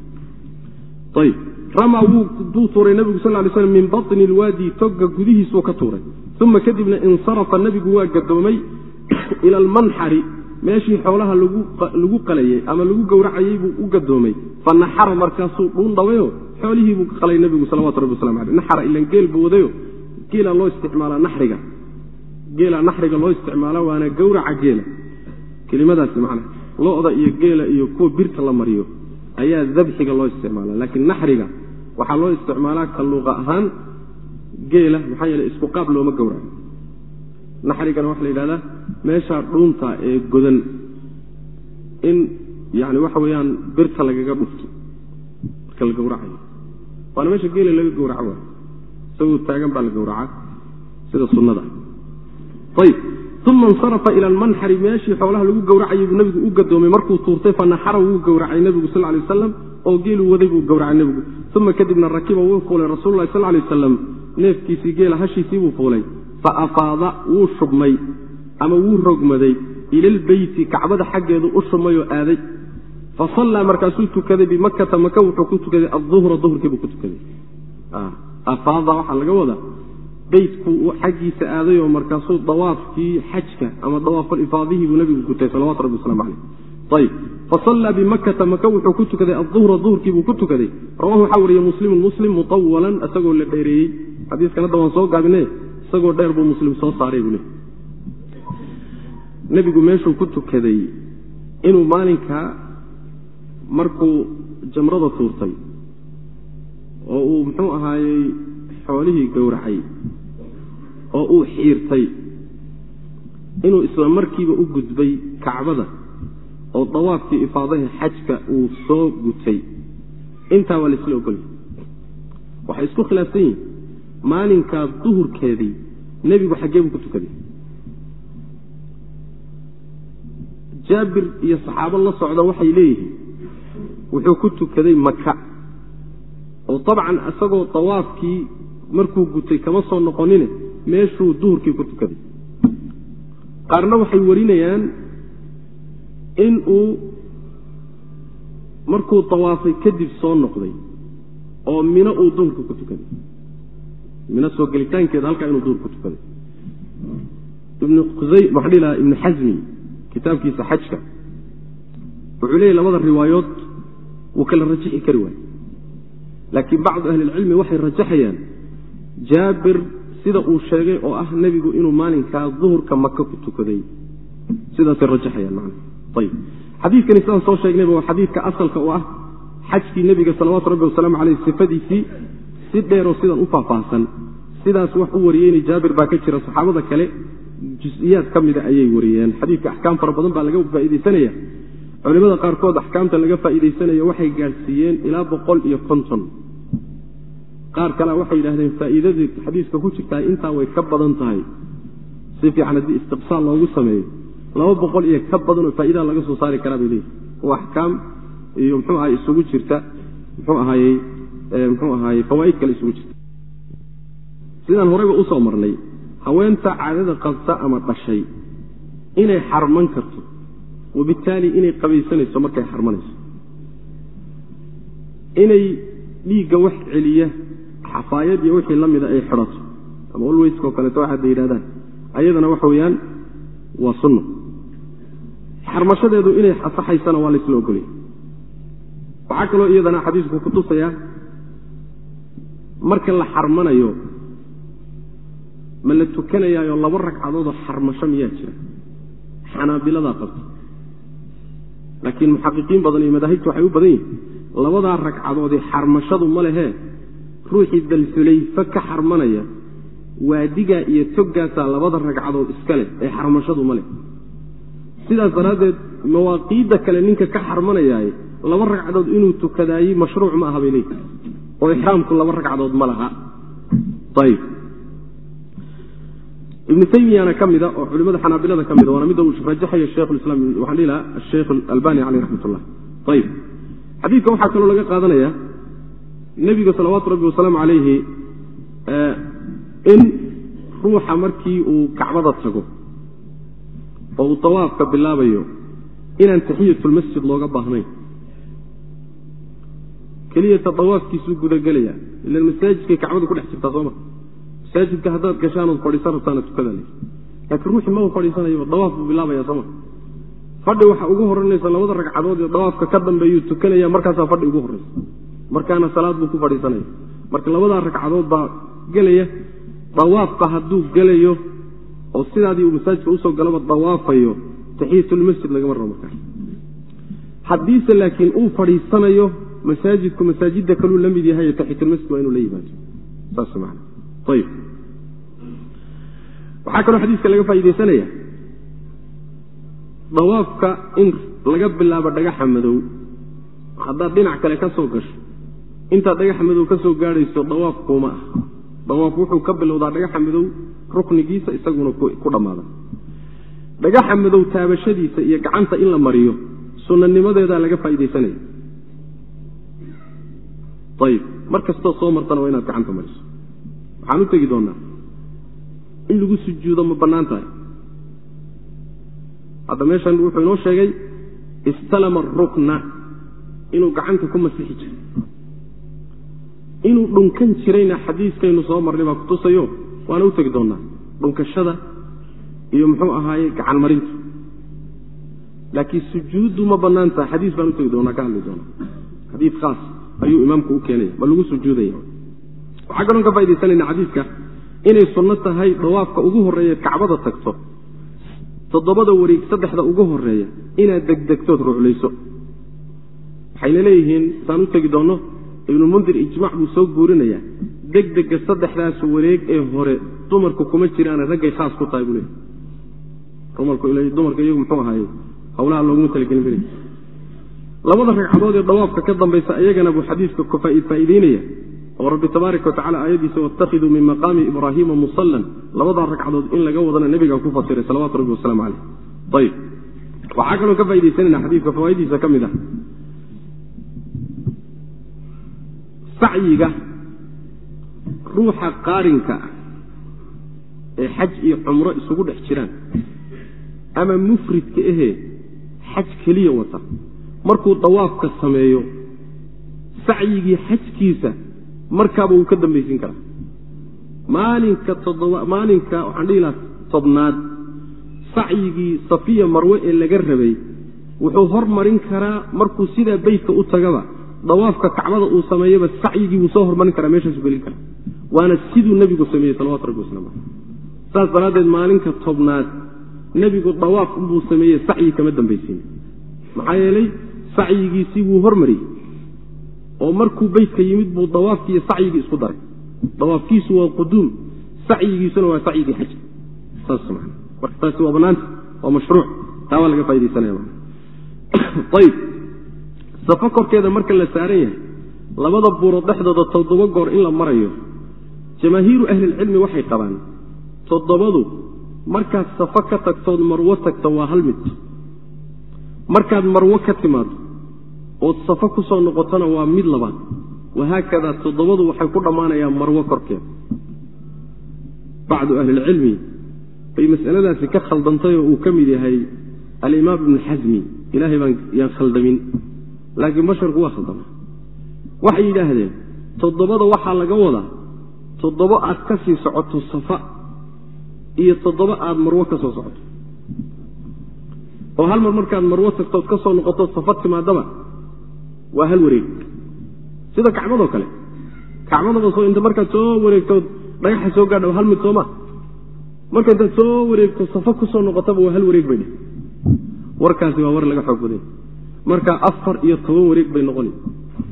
[SPEAKER 1] Ayib rama wuu tuuray nebigu sal lay slam min batni alwaadi togga gudihiisuu ka tuuray. Uma kadibna insarafa nebigu waa gadoomay ila almanxari meeshii xoolaha lagu qalayey ama lagu gowracayey buu u gadoomay. Fa naxara markaasuu dhuun dhawayo. Xoolihiibuu ka qalay nebigu salawatu rabbi waslamu aleyh naxara ilan geel buu wadayo. Geelaa loo isticmaalaa naxriga. Geelaa naxriga loo isticmaala waana gowraca geela. Kelimadaasi macna lo-da iyo geela iyo kuwa birta la mariyo ayaa dabxiga loo isticmaala laakiin naxriga waxaa loo isticmaalaa ka luuqa ahaan geela maxaa yeele isku qaab looma gowraco. Naxrigana waxaa la yidhahdaa meeshaa dhuunta ee godan in yani waxa weeyaan birta lagaga dhufto marka la gowracayo. Waana meesha geela laga gowraco waay. Isagoo taagan baa la gowracaa sida sunnada. Ayib uma insarafa ila almanxari meeshii xoolaha lagu gowracayay buu nebigu u gadoomay markuu tuurtay fa naxara wuu gowracay nebigu sal lay wasalam oo geeluu waday buu gowracay nebigu. Uma kadibna rakiba wuu fuulay rasuululahi sal lay wasalam neefkiisii geela hashiisii buu fuulay. Fa afaada wuu shubmay ama wuu rogmaday ilalbeyti kacbada xaggeedu u shubmay oo aaday. Fasallaa markaasuu tukaday bimakata maka wuxuu ku tukaday aduhra duhurkiibuu ku tukaday. Afaada waxaa laga wadaa beydku xaggiisa aadayoo markaasuu dawaafkii xajka ama dawaafalifaadihii buu nabigu gutay salawatu rabbi waslamu caleyh ayb. Fasallaa bimakata maka wuxuu ku tukaday aduhra duhurkiibuu ku tukaday. Rawahu waxaa wariye muslimun muslim mutawalan isagoo la dheereeyey. Xadiiskan hadda soo gaabine isagoo dheer buu muslim soo saaray buu le nebigu meeshuu ku tukaday inuu maalinka markuu jamrada tuurtay oo uu muxuu ahaayey xoolihii gowracay oo uu xiirtay inuu isla markiiba u gudbay kacbada oo dawaafkii ifaadaha xajka uu soo gutay. Intaa waa laisla ogolya waxay isku khilaafsan yihiin maalinkaa duhurkeedii nebigu xaggee buu ku tukaday. Jaabir iyo saxaabo la socda waxay leeyihiin wuxuu ku tukaday maka oo dabcan isagoo dawaafkii markuu gutay kama soo noqonine meeshuu duhurkii ku tukaday. Qaarna waxay warinayaan in uu markuu dawaafay kadib soo noqday oo mino uu duhurka ku tukaday. Mino soo gelitaankeeda halkaa inuu duhur ku tukaday. Ibnu qusay maxaa dhihi lahaa ibnu xasmi kitaabkiisa xajka wuxuu leeyahy labada riwaayood wuu kala rajixi kari waay laakiin bacdu ahlilcilmi waxay rajaxayaan jaabir sida uu sheegay oo ah nebigu inuu maalinkaa duhurka maka ku tukaday. Sidaasay rajaxayaan man ayb. Xadiidkani sidaan soo sheegnayba waa xadiidka asalka u ah. Xajkii nebiga salawaatu rabbi wasalaamu caleyh sifadiisii si dheeroo sidan u faahfaahsan. Sidaas wax u wariyeyna jaabir baa ka jira saxaabada kale jus-iyaad ka mida ayay wariyeen. Xadiidka axkaam fara badan baa laga faa'iidaysanaya. Culimada qaarkood axkaamta laga faa'iidaysanayo waxay gaadhsiiyeen ilaa boqol iyo konton. Qaar kalea waxay yidhahdeen faa'iidadii xadiiska ku jirtaa intaa way ka badan tahay. Si fiican haddii istiqsaal loogu sameeyo laba boqol iyo ka badanoo faa'idaha laga soo saari karaa bay leeyihi oo axkaam iyo muxuu ahay isugu jirta muxuu ahaayey muxuu ahaayey fawaa'id kale isugu jirta. Sidaan horeyba u soo marnay haweenta caadada qabta ama dhashay inay xarman karto wabittaali inay qabaysanayso markay xarmanayso. Inay dhiigga wax celiya xafaayad iyo wixii la mida ay xidhato ama olweyskao kaleeto waxaad yidhahdaan ayadana waxa weeyaan waa sunno xarmashadeedu inay asaxaysana waa laysla ogolya waxaa kaloo iyadana xadiisku ku tusayaa marka la xarmanayo ma la tukanayaayo laba ragcadoodoo xarmasho miyaa jira? Xanaabiladaa qabta. Laakiin muxaqiqiin badan iyo madaahibtu waxay u badan yihiin labadaa ragcadoodii xarmashadu ma lehee ruuxii dalxulayfa ka xarmanaya waadigaa iyo toggaasaa labada ragcadood iska leh ee xarmashadu ma leh sidaas daraaddeed mawaaqiidda kale ninka ka xarmanayaaye laba ragcadood inuu tukadaayey mashruuc ma aha bay leeyihi oo ixraamku laba ragcadood ma laha. Ayb ibnu taymiyana ka mida oo culimada xanaabilada ka mida waana midda uu rajaxayo shekhulislam waxaan dhihi lahaa asheikh albani caleyh raxmat ullah ayib xadiidka waxaa kaloo laga qaadanaya nebiga salawaatu rabbi wasalaamu calayhi in ruuxa markii uu kacbada tago oo uu dawaafka bilaabayo inaan taxiyatulmasjid looga baahnayn. Keliyata dawaafkiisuu gudagelaya ilan masaajidkay kacbada ku dhex jirtaa sooma masaajidka haddaad gashaanood fadhiisan rabtaana tukada le laakiin ruuxii maba fadhiisanayaba dawaaf buu bilaabaya sooma fadhi waxa ugu horanaysa labada ragcadood ee dawaafka ka dambeeyuu tukanaya markaasaa fadhi ugu horraysa markaana salaad buu ku fadhiisanaya marka labadaa ragcadood baa gelaya dawaafka hadduu gelayo oo sidaadii uu masaajidka u soo galaba dawaafayo taxiyatulmasjid lagama rabo markaas haddiise laakiin uu fadhiisanayo masaajidku masaajidda kaluu la mid yahay taxiyatulmasjid waa inuu la yimaado. Saas man ayib waxaa kaloo xadiiska laga faaidaysanaya dawaafka in laga bilaabo dhagaxa madow haddaad dhinac kale ka soo gasho intaad dhagaxa madow ka soo gaadhayso dawaaf kuuma ah dawaaf wuxuu ka bilowdaa dhagaxa madow ruknigiisa isaguna ku dhammaada. Dhagaxa madow taabashadiisa iyo gacanta in la mariyo sunanimadeedaa laga faaidaysanaya ayib mar kastoo soo martana waa inaad gacanta mariso. Waxaan u tegi doonaa in lagu sujuudo ma bannaan tahay. Hadda meeshan wuxuu inoo sheegay istalama arukna inuu gacanta ku masixi jiray. Inuu dhunkan jirayna xadiiskaynu soo marnay baa kutusayo waana u tegi doonaa dhunkashada iyo muxuu ahaaye gacan marinta laakiin sujuuddu ma bannaan taha xadiis baan u tegi doonaa ka hadli doonaa. Xadiis khaas ayuu imaamku u keenaya ma lagu sujuudaya. Waxaa kaloon ka faidaysanayna xadiiska inay sunno tahay dhawaafka ugu horreeya kacbada tagto. Toddobada wareeg saddexda ugu horreeya inaad degdegtood ruclayso waxayna leeyihiin saan u tegi doonno ibnumundir ijmac buu soo guurinayaa degdega saddexdaas wareeg ee hore dumarku kuma jiraane raggay khaas ku tahay buu leeyahy dumarka iyagu muxuu ahaaye? Hawlaha looguma talagelin beri labada ragcadood ee dhawaafka ka dambaysa iyagana buu xadiiska faa'iideynaya oo rabbi tabaaraka watacala aayadiisa waاtakhiduu min maqaami ibraahiima musallan. Labadaa ragcadood in laga wadana nebigaa ku fasiray salawatu rabbi wasalaamu caleyh ayib waxaa kaloo ka faa'idaysanayna xadiiska fawaaiddiisa ka mid ah sacyiga ruuxa qaarinka ah ee xaj iyo cumro isugu dhex jiraan ama mufridka ahee xaj keliya wata markuu dawaafka sameeyo sacyigii xajkiisa markaaba wuu ka dambaysin karaa. Maalinka maalinka waxaan dhihi lahaa tobnaad sacyigii safiya marwe ee laga rabay wuxuu hormarin karaa markuu sidaa beytka u tagaba dawaafka kacbada uu sameeyaba sacyigii wuu soo hormarin karaa meeshaasu gelin karaa. Waana siduu nebigu sameeyey salawatu rabbi waslamu caleyh saas daraaddeed maalinka tobnaad nebigu dawaaf unbuu sameeyey sacyi kama dambaysiin. Maxaa yeelay sacyigiisii wuu hormariyey oo markuu beytka yimid buu dawaafkii iyo sacyigii isku daray. Dawaafkiisu waa quduum sacyigiisuna waa sacyigii xajka saas marka taasi waa bannaanta waa mashruuc. Taa waa laga faa'idaysanaya safo korkeeda marka la saaran yahay labada buurood dhexdooda toddoba goor in la marayo jamaahiiru ahlilcilmi waxay qabaan toddobadu markaad safo ka tagtood marwo tagto waa hal mid. Markaad marwo ka timaado ood safo ku soo noqotona waa mid labaad. Wahaakadaa toddobadu waxay ku dhammaanayaan marwo korkeeda bacdu ahlilcilmi bay masaladaasi ka khaldantay oo uu ka mid yahay alimaam ibnu xasmi ilaahay baan yaan khaldamin laakiin basharku waa khaldama waxay yidhaahdeen toddobada waxaa laga wadaa toddobo aad ka sii socoto safa iyo toddoba aad marwo ka soo socoto. Oo hal mar markaad marwo tagtood ka soo noqoto safa timaadaba waa hal wareeg. Sida kacbadoo kale. Kacbadaba soo inta markaad soo wareegtood dhagaxa soo gaadha hal mid sooma marka intaad soo wareegto safa ku soo noqotaba waa hal wareeg bay dheh warkaasi waa war laga xoog badanya marka afar iyo toban wareeg bay noqoni.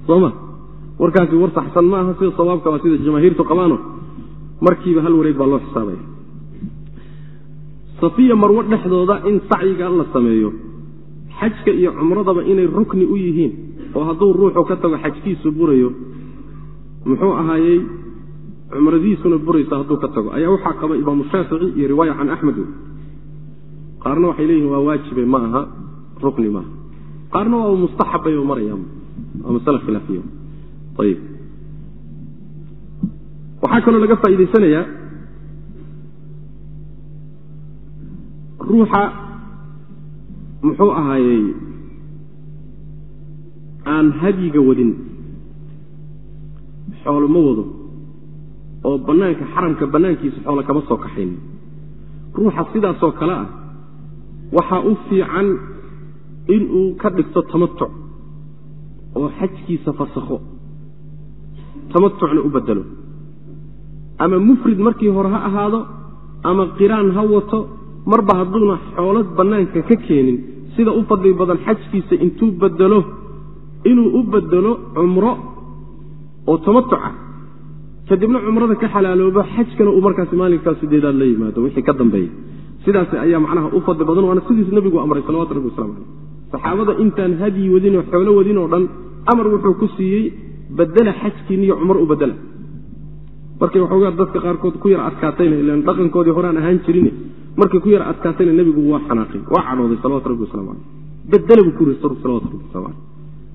[SPEAKER 1] Sooma? Warkaasi war saxsan ma aha sida sawaabka waa sida jamaahiirtu qabaano. Markiiba hal wareeg baa loo xisaabaya. Safiya marwo dhexdooda in sacyiga la sameeyo. Xajka iyo cumradaba inay rukni u yihiin oo hadduu ruuxu ka tago xajkiisu burayo muxuu ahaayey cumradiisuna buraysa hadduu ka tago. Ayaa waxaa qaba imaamu shaafici iyo riwaaya can axmed. Qaarna waxay leeyihiin waa waajibe ma aha rukni maaha qaarna waa mustaxabbay marayaan waa masale khilaafiya. Ayib waxaa kaloo laga faa'iidaysanayaa ruuxa muxuu ahaayey aan hadyiga wadin xoolo ma wado oo bannaanka xaramka bannaankiisa xoolo kama soo kaxayn. Ruuxa sidaasoo kale ah waxaa u fiican inuu ka dhigto tamatuc oo xajkiisa fasakho tamatucna u bedelo ama mufrid markii hore ha ahaado ama qiraan ha wato marba hadduuna xoolo bannaanka ka keenin. Sida u fadli badan xajkiisa intuu bedelo inuu u bedelo cumro oo tamatuca kadibna cumrada ka xalaaloobo xajkana uu markaasi maalinkaa sideedaad la yimaado wixii ka dambeeya sidaas ayaa macnaha u fadli badan waana sidiis nabigu amray salawatu rabbi waslamu caleyh saxaabada intaan hadyi wadinoo xoolo wadin oo dhan amar wuxuu ku siiyey bedela xajkiiniyo cumro u bedela markay waxoogaa dadka qaarkood ku yar adkaatayna ilan dhaqankoodii horaan ahaan jirin markay ku yar adkaatayna nebigu waa xanaaqay waa cadhooday salawatu rabbi waslamu caleyh bedela buu ku yiri salawatu rabbi waslamu caleyh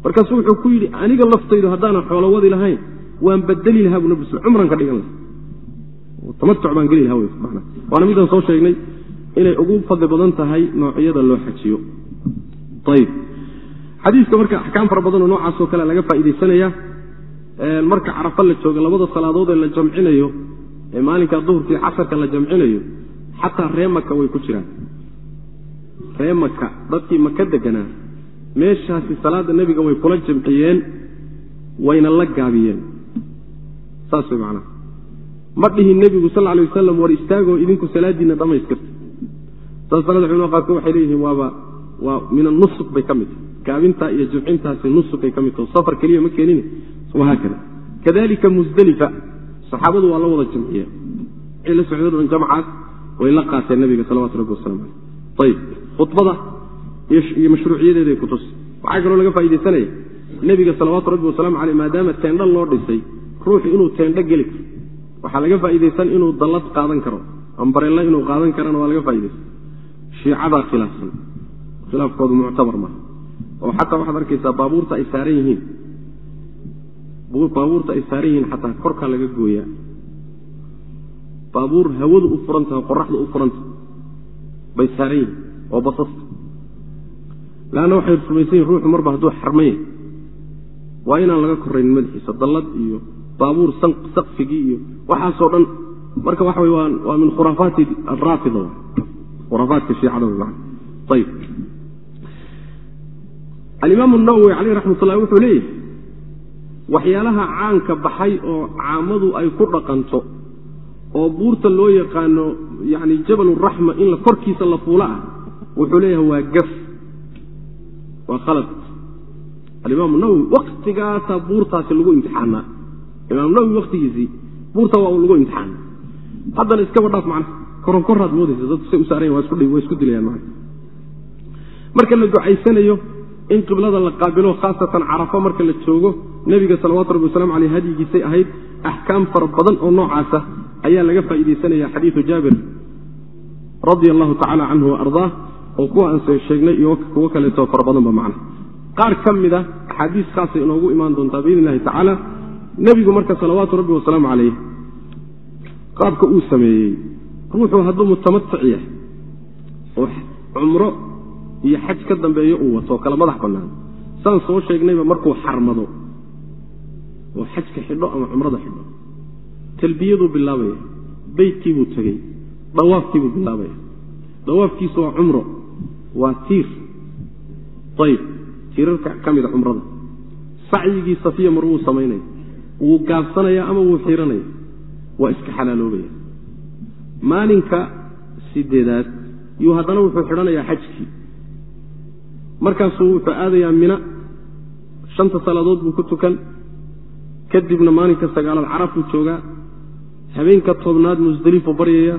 [SPEAKER 1] markaasuu wuxuu ku yidhi aniga laftaydu haddaanan xoolo wadi lahayn waan bedeli lahaa buu nabi sl cumran ka dhigan laha tamatuc baan geli lahaa w waana midaan soo sheegnay inay ugu fadli badan tahay noocyada loo xajiyo ayib xadiiska marka axkaam fara badanoo noocaasoo kale laga faa'iidaysanaya marka carafa la jooga labada salaadood ee la jamcinayo ee maalinka duhurkii casarka la jamcinayo xataa ree maka way ku jiraan. Ree maka dadkii maka deganaa meeshaasi salaada nebiga way kula jamciyeen wayna la gaabiyeen. Saas way macnaha ma nebigu sal alay wasalam war istaagoo idinku salaadiinna dhammaystirta saas darada culamada qaarkood waxay leeyihiin waaba waa min anusuk bay ka mid tahay. Gaabintaa iyo jamcintaasi nusukay ka mid taho safar keliya ma keenin. Wahaakada kadalika musdelifa saxaabadu waa la wada jamciya wixii la socdo dhan jamcaas way la qaateen nabiga salawatu rabbi wasalam aleyh ayib khudbada iyo mashruuciyadeeday ku tusi. Waxaa kaloo laga faa'idaysanaya nebiga salawaatu rabbi wasalaamu caleyh maadaama teendho loo dhisay ruuxu inuu teendho geli karo. Waxaa laga faa'iidaysan inuu dallad qaadan karo. Ambarello inuu qaadan karana waa laga faa'idaysan shiicadaa khilaafsan khilaafkoodu muctabar maaha. Oo xataa waxaad arkaysaa baabuurta ay saaran yihiin. Baabuurta ay saaran yihiin xataa korka laga gooyaa. Baabuur hawadu u furan tahay qoraxda u furan tahay. Bay saaran yihiin oo basasta leanna waxay rumaysan yihiin ruuxu marba hadduu xarmaya waa inaan laga koraynin madaxiisa dallad iyo baabuur sakfigii iyo waxaasoo dhan. Marka waxa wey waa min khuraafaati araafida khuraafaadka shiicada ayib alimaam nawowi caleyh raxmat ullahi wuxuu leeyahay waxyaalaha caanka baxay oo caamadu ay ku dhaqanto oo buurta loo yaqaano yani jabaluraxma in korkiisa la fuula ah wuxuu leeyahay waa gaf waa khalad. Alimaam nawowi waktigaasaa buurtaasi lagu imtixaanaa. Imaam nawowi waktigiisii buurta waa lagu imtixaana haddana iskaba dhaaf macna koronkoraad moodaysa dadku say u saarayan waa isku dilayaan marka la ducaysanayo in qiblada la qaabilo khaasatan carafo marka la joogo nebiga salawatu rabbi wasalamu aleyh hadyigiisay ahayd axkaam fara badan oo noocaasa ayaa laga faa'iidaysanaya xadiidu jaabir radia allahu tacala canhu wa ardaah oo kuwa aan soo sheegnay iyo kuwo kaleeto fara badanba macna. Qaar ka mid a axaadiis khaasay inoogu imaan doontaa biidn illahi tacaala nebigu marka salawaatu rabbi wasalaamu calayh qaabka uu sameeyey ruuxuu hadduu mutamatic yahay oo cumro iyo xaj ka dambeeyo uu wato kala madax bannaan. Saan soo sheegnayba markuu xarmado oo xajka xidho ama cumrada xidho. Talbiyaduu bilaabaya beytkiibuu tegey dawaafkiibuu bilaabaya. Dawaafkiisu waa cumro waa tiir. Ayib tiirarka ka mida cumrada. Sacyigii safiya mar wuu samaynaya wuu gaabsanaya ama wuu xiranaya waa iska xalaaloobaya. Maalinka sideedaad yuu haddana wuxuu xidhanayaa xajkii markaasuu wuxuu aadayaa mina. Shanta salaadood buu ku tukan. Kadibna maalinka sagaalaad carafuu joogaa. Habeenka tobnaad musdelifuu baryaya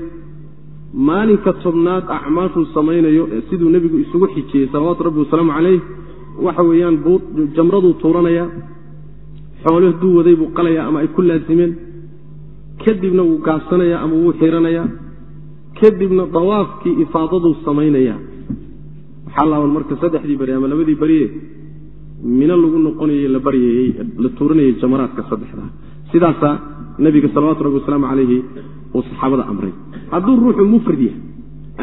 [SPEAKER 1] maalinka tobnaad acmaashuu samaynayo ee siduu nebigu isugu xijiyey salawaatu rabbi wasalaamu calayh. Waxa weeyaan jamraduu tuuranaya xoole hadduu waday buu qalayaa ama ay ku laasimeen kadibna wuu gaabsanayaa ama wuu xiranayaa. Kadibna dawaafkii ifaadaduu samaynaya waxaa laaban marka saddexdii beri ama labadii beriye mino lagu noqonayey la baryayey la tuuranayay jamaraadka saddexdaa sidaasaa nebiga salawatu rabbi wasalaamu calayhi uu saxaabada amray. Hadduu ruuxu mufrid yahay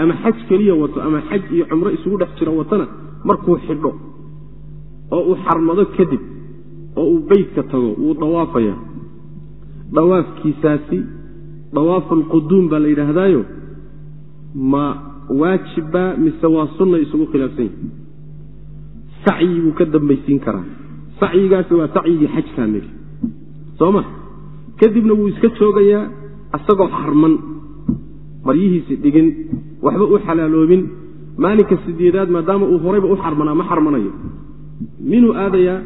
[SPEAKER 1] ama xaj keliya wato ama xaj iyo cumro isugu dhex jiro watana markuu xidho oo uu xarmado kadib oo uu beytka tago wuu dawaafaya. Dawaafkiisaasi dawaafulquduum baa la yidhaahdaayo ma waajibba mise waa sunna isugu khilaafsan yahi sacyi buu ka dambaysiin karaa. Sacyigaasi waa sacyigii xajkaa soo ma? Kadibna wuu iska joogayaa isagoo xarman. Maryihiisi dhigin waxba u xalaaloobin maalinka sideedaad maadaama uu horayba u xarmanaa ma xarmanayo. Minuu aadayaa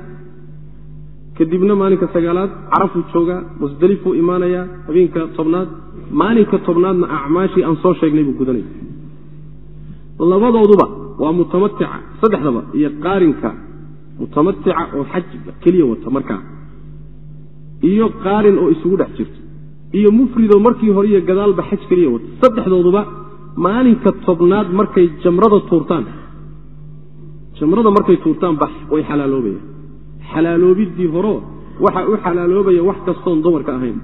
[SPEAKER 1] kadibna maalinka sagaalaad carafuu joogaa musdelifuu imaanayaa habeenka tobnaad. Maalinka tobnaadna acmaashii aan soo sheegnay buu gudanaya labadooduba waa mutamatica saddexdaba iyo qaarinka mutamatica oo xaj keliya wata markaa. Iyo qaarin oo isugu dhex jirto. Iyo mufridoo markii hore iyo gadaalba xaj keliya wata. Saddexdooduba maalinka tobnaad markay jamrada tuurtaan jamrada markay tuurtaan bax way xalaaloobayaan. Xalaaloobiddii horeo waxaa u xalaaloobaya wax kastoon dumarka ahayn.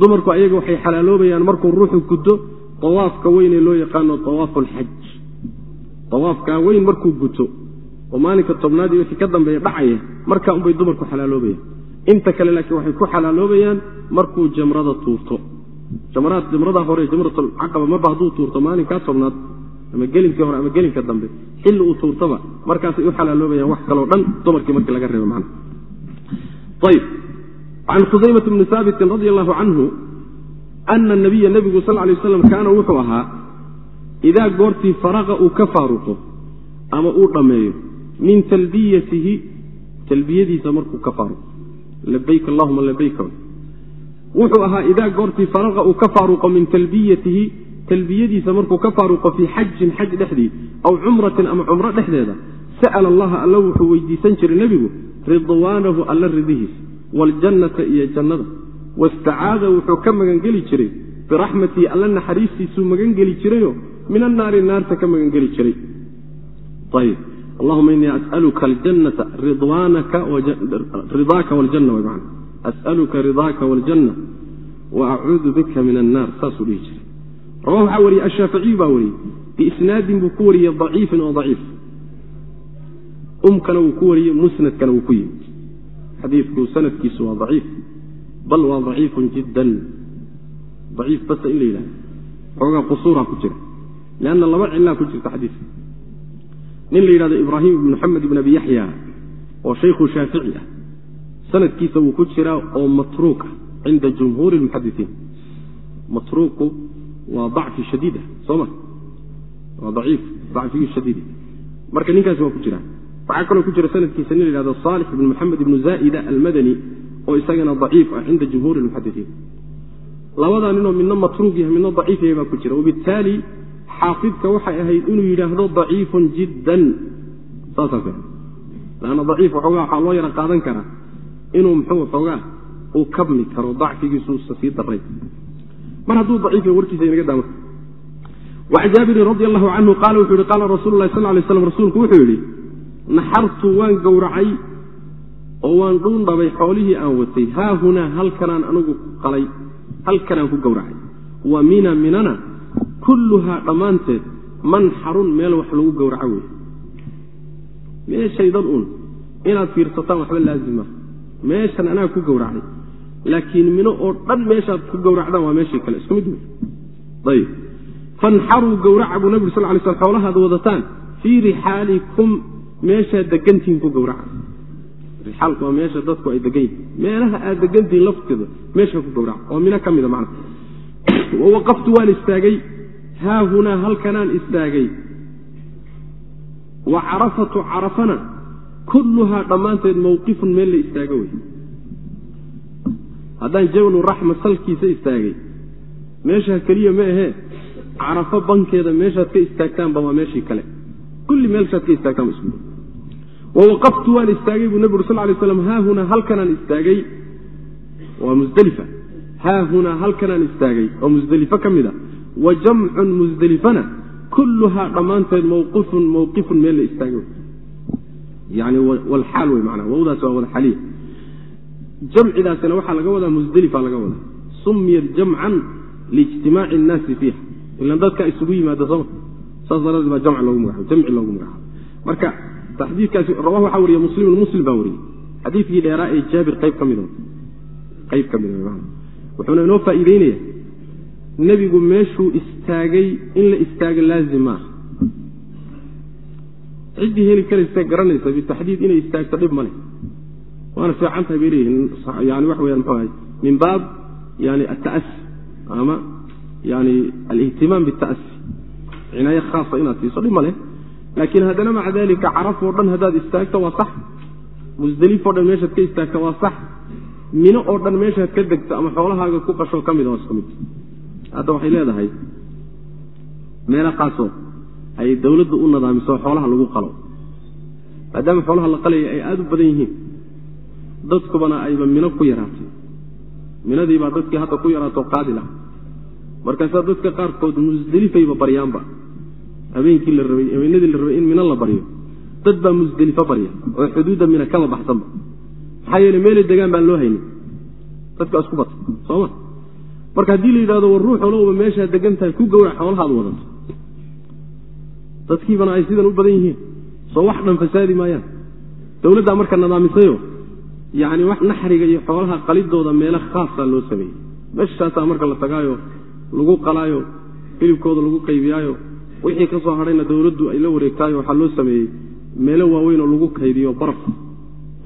[SPEAKER 1] Dumarku ayaga waxay xalaaloobayaan markuu ruuxu guddo dawaafka weyn loo yaqaano dawaafu alxaj dawaafkaa weyn markuu guto oo maalinka tobnaad iyo wixii ka dambeeya dhacaya markaa unbay dumarku xalaaloobayaan. Inta kale laakiin waxay ku xalaaloobayaan markuu jamrada tuurto. Jamradaa hore jamratulcaqaba marba hadduu tuurto maalinkaa tobnaad ama gelinkii hore ama gelinka dambe xilli uu tuurtaba markaasay u xalaaloobayaan wax kaloo dhan dumarkii markii laga reebo man ayb can khusaymat bni haabitin radi allahu canhu ana nabiya nebigu sal lay waslam kaana wuxuu ahaa idaa goortii faraqa uu ka faaruqo ama uu dhammeeyo min talbiyatihi talbiyadiisa markuu ka faaruqo. Labayk allahuma labayka wuxuu ahaa idaa goortii faraqa uu ka faaruqo min talbiyatihi talbiyadiisa markuu ka faaruqo fii xajin xaj dhexdii aw cumratin ama cumro dhexdeeda sa'ala allaha alla wuxuu weydiisan jiray nebigu ridwaanahu alla ridihiisa waljannata iyo jannada wastacaada wuxuu ka magangeli jiray biraxmatii alla naxariistiisuu magangeli jirayo min annaari naarta ka magangeli jiray ayb allahuma inii asaluka aljannata ridaaka waljanna wy man asaluka ridaaka waljanna wa acuudu bika min annaar saasuu dhihi jiray rawahu waxaa wariyey ashaaficiyu baa wariyey biisnaadin buu ku wariyey daciifin oo daciif umkana wuu ku wariyey musnadkana wuu ku yimid xadiidku sanadkiisu waa daciif bal waa daciifun jiddan. Daciif basa in la yidhahdo xoogaa qusuuraa ku jira. Leanna laba cilaa ku jirta xadiidka nin la yidhahdo ibraahim ibn maxamed ibn abi yaxya oo shaykhu shaafici ah. Sanadkiisa wuu ku jiraa oo matruuk ah cinda jumhuuri lmuxadisiin matruuku waa dacfi shadiid ah soo ma? Waa daciif dacfiyu shadiid. Marka ninkaasi waa ku jiraa waxaa kaloo ku jira sanadkiisa nin la yhahdo saalix ibn maxamed ibnu zaa'ida almadani oo isagana daciif ah cinda jumhuuri lmuxadisiin labadaa ninoo midna matruug yahay midna daciif yahay baa ku jira. Wabittaali xaafidka waxay ahayd inuu yidhaahdo daciifun jiddan. Saasaan ka lanna daciif waxoogaa waxaa loo yara qaadan karaa inuu muxuu waxoogaa uu kabmi karo dacfigiisuusa sii daray mar hadduu daciif yahay warkiisa inaga daama wacan jaabirin radi allahu canhu qaala wuxuu yihi qaala rasuulu lahi sal lay slam rasuulku wuxuu yidhi naxartu waan gowracay oo waan dhuundhabay xoolihii aan watay. Haahunaa halkanaan anigu qalay halkanaan ku gowracay. Wa mina minana kulluhaa dhammaanteed manxarun meel wax lagu gowraco wey meeshaydan uun inaad fiirsataan waxba laazima meeshan anaa ku gowracay laakiin mino oo dhan meeshaad ku gowracdaan waa meeshii kale. Isku mid wey ayb fanxaruu gowraca buu nabig sal lay sl xoolahaad wadataan fii rixaalikum meeshaad degantihin ku gowraca rixaalku waa meesha dadku ay degan yihiin meelaha aad degantihin lafteeda meesha ku gowraca oo mino ka mida macna. Wawaqaftu waan istaagay. Haahunaa halkanaan istaagay. Wa carafatu carafana. Kulluhaa dhammaanteed mawqifun meel la istaago wey haddaan jablu raxma salkiisa istaagay. Meeshaa keliya ma ahee. Carafo bankeeda meeshaad ka istaagtaanba waa meeshii kale. Kulli meeshaad ka istaagtaanba isku wawaqaftu waan istaagay buu nebi ur sal lay slam haahunaa halkanaan istaagay. Waa musdelifa haahunaa halkanaan istaagay. Oo musdelifo ka mid a. Wa jamcun musdelifana kulluhaa dhammaanteed mawqifun mawqifun meel la istaago yani walxaal wey manaa wawdaas waa wadaxaliya jamcidaasina waxaa laga wadaa musdelifa laga wadaa. Sumiyat jamcan liijtimaaci innaasi fiiha. Ilan dadka isugu yimaada sooma saas daraaddeed baa jamc loogu magacaabo jamci loogu magacaabo. Marka xadiikaasi rawahu waxaa wariye muslimun muslim baa wariyey. Xadiidkii dheeraa ee jaabir qayb ka mida qayb ka mida wuxuuna inoo faa'iideynaya nebigu meeshuu istaagay in la istaago laazim maaha ciddii heli karaysa garanaysa bitaxdiid inay istaagto dhib ma leh. Waana fiican tahay bay leeyihiin yani waxa weyaan mxuu ahay min baab yani ata'asi ama yani alihtimaam bita'asi cinaaye khaasa inaad siiso dhib ma leh laakiin haddana maca dalika caraf oo dhan haddaad istaagto waa sax. Musdelif oo dhan meeshaad ka istaagto waa sax. Mino oo dhan meeshaad ka degto ama xoolahaaga ku qashoo ka mida waa isku mid. Hadda waxay leedahay meelo kaasoo ay dawladdu u nadaamiso xoolaha lagu qalo. Maadaama xoolaha la qalaya ay aada u badan yihiin dadkubana ayba mino ku yaraatay. Minadiibaa dadkii hadda ku yaraato qaadi laha markaasaa dadka qaarkood musdelifayba baryaanba habeenkii la rabay habeenadii la rabay in mino la baryo dad baa musdelifo barya oo xuduudda mina kaba baxsanba maxaa yeele meelay degaan baan loo haynin. Dadka isku bata sooma marka haddii la yidhahdo war ruux olowba meeshaa degan tahay ku gowrac xoolahaad wadato. Dadkiibana ay sidan u badan yihiin. Soo wax dhan fasaadi maayaan. Dowladdaa marka nidaamisayo yacni wax naxriga iyo xoolaha qalidooda meelo khaasa loo sameeyey meeshaasaa marka la tagaayo lagu qalaayo hilibkooda lagu qaybiyaayo wixii ka soo hadhayna dowladdu ay la wareegtaayo waxaa loo sameeyey meelo waaweyn oo lagu kaydiyo baraf.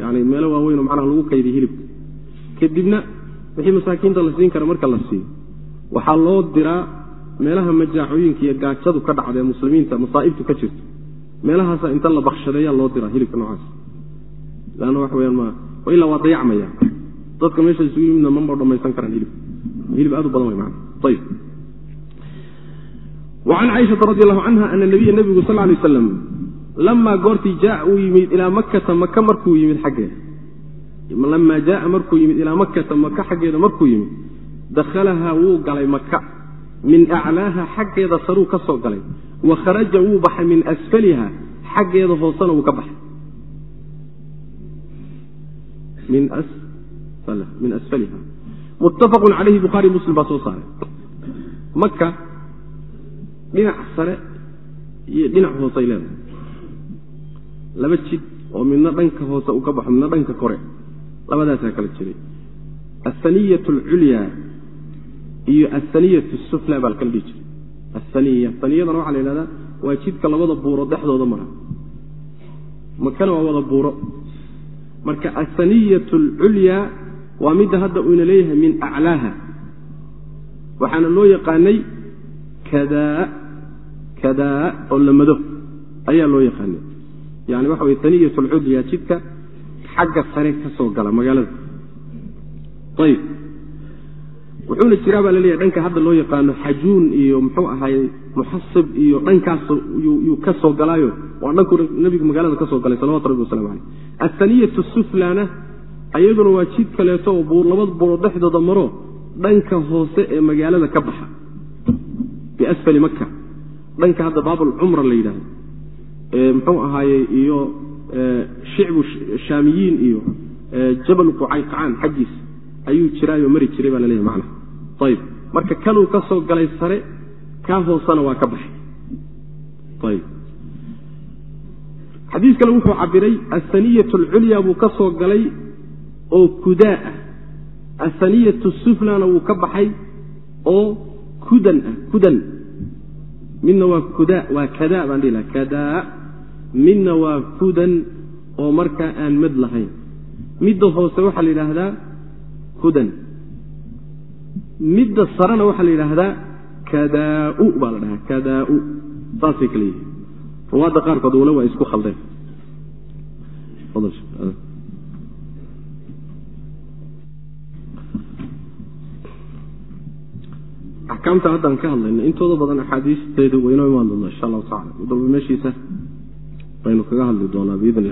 [SPEAKER 1] Yani meelo waaweyn oo macnaha lagu kaydiyo hilibka kadibna wixii masaakiinta la siin kara marka la siiyo waxaa loo diraa meelaha majaacooyinka iyo gaajadu ka dhacda ee muslimiinta masaa'ibtu ka jirto. Meelahaasa inta la bakshadeeyaa loo diraa hilibka noocaas. Lanna waxa weyaan ma ilaa waa dayacmaya dadka meesha isugu yimidna mama dhamaysan karaan hilib. Hilib aad u badan way maana ayib wacan caaishata radi allahu canha ana nabiya nebigu sal lay waslam lamaa goortii jaa uu yimid ilaa makkata maka markuu yimid xaggeeda lamaa jaaa markuu yimid ilaa makkata maka xaggeeda markuu yimid dakhalahaa wuu galay maka min aclaaha xaggeeda saruu ka soo galay. Wa kharaja wuu baxay min asfaliha xaggeeda hoosena wuu ka baxay. Min asfaliha. Muttafaqun calayhi bukhaari muslim baa soo saaray. Maka dhinac sare iyo dhinac hoosey leedahay. Laba jid oo midna dhanka hoose uu ka baxo midna dhanka kore labadaasaa kala jiray. Ahaniyat alculyaa iyo ahaniyat sufla baa lakala dhihi jiray. Aaniya aniyadana waxaa la yidhahdaa waa jidka labada buuro dhexdooda mara. Makana waa wada buuro. Marka ahaniyat alculyaa waa midda hadda uuna leeyahay min aclaaha. Waxaana loo yaqaanay kadaa oo lamado ayaa loo yaqaanay. Yani waxa weye aniyat alculyaa jidka xagga sare ka gala magaalada. Ayib. Wuxuuna jiraa baa la leeyahay dhanka hadda loo yaqaano xajuun iyo muxuu ahaay muxasib iyo dhankaas yuu ka soo galaayo waa dhankuu nebigu magaalada ka soo galay salawatu rabbi waslamu caleyh ahaniyatu suflana ayaduna waa jid kaleeto oo laba buuro dhexdooda maro dhanka hoose ee magaalada ka baxa biasfali maka dhanka hadda baabulcumra la yidhaahdo muxuu ahaaye iyo shicbu shaamiyiin iyo jabal qucayqacaan xaggiisa ayuu jiraayoo mari jiray baa laleeyahy macna ayib marka kanuu ka soo galay sare kaa hoosena waa ka baxay ayib xadiis kale wuxuu cabiray ahaniyat alculyaa buu ka soo galay oo kudaa ah ahaniyatu suflana wuu ka baxay oo kudan ah kudan midna waa kuda waa kadaa baan dhihi laha kadaa midna waa kudan oo markaa aan mad lahayn. Midda hoose waxaa la yidhaahdaa kudan midda sarena waxaa la yidhaahdaa kadaau baa la dhahaa kadaau saasay kale yihiin. Ruwaadda qaarkood wala waa isku khaldeen axkaamta haddaan ka hadlayno intooda badan axaadiisteedu waynoo imaan doonaa insha allahu tacala. Midalba meeshiisa baynu kaga hadli doonaa biidn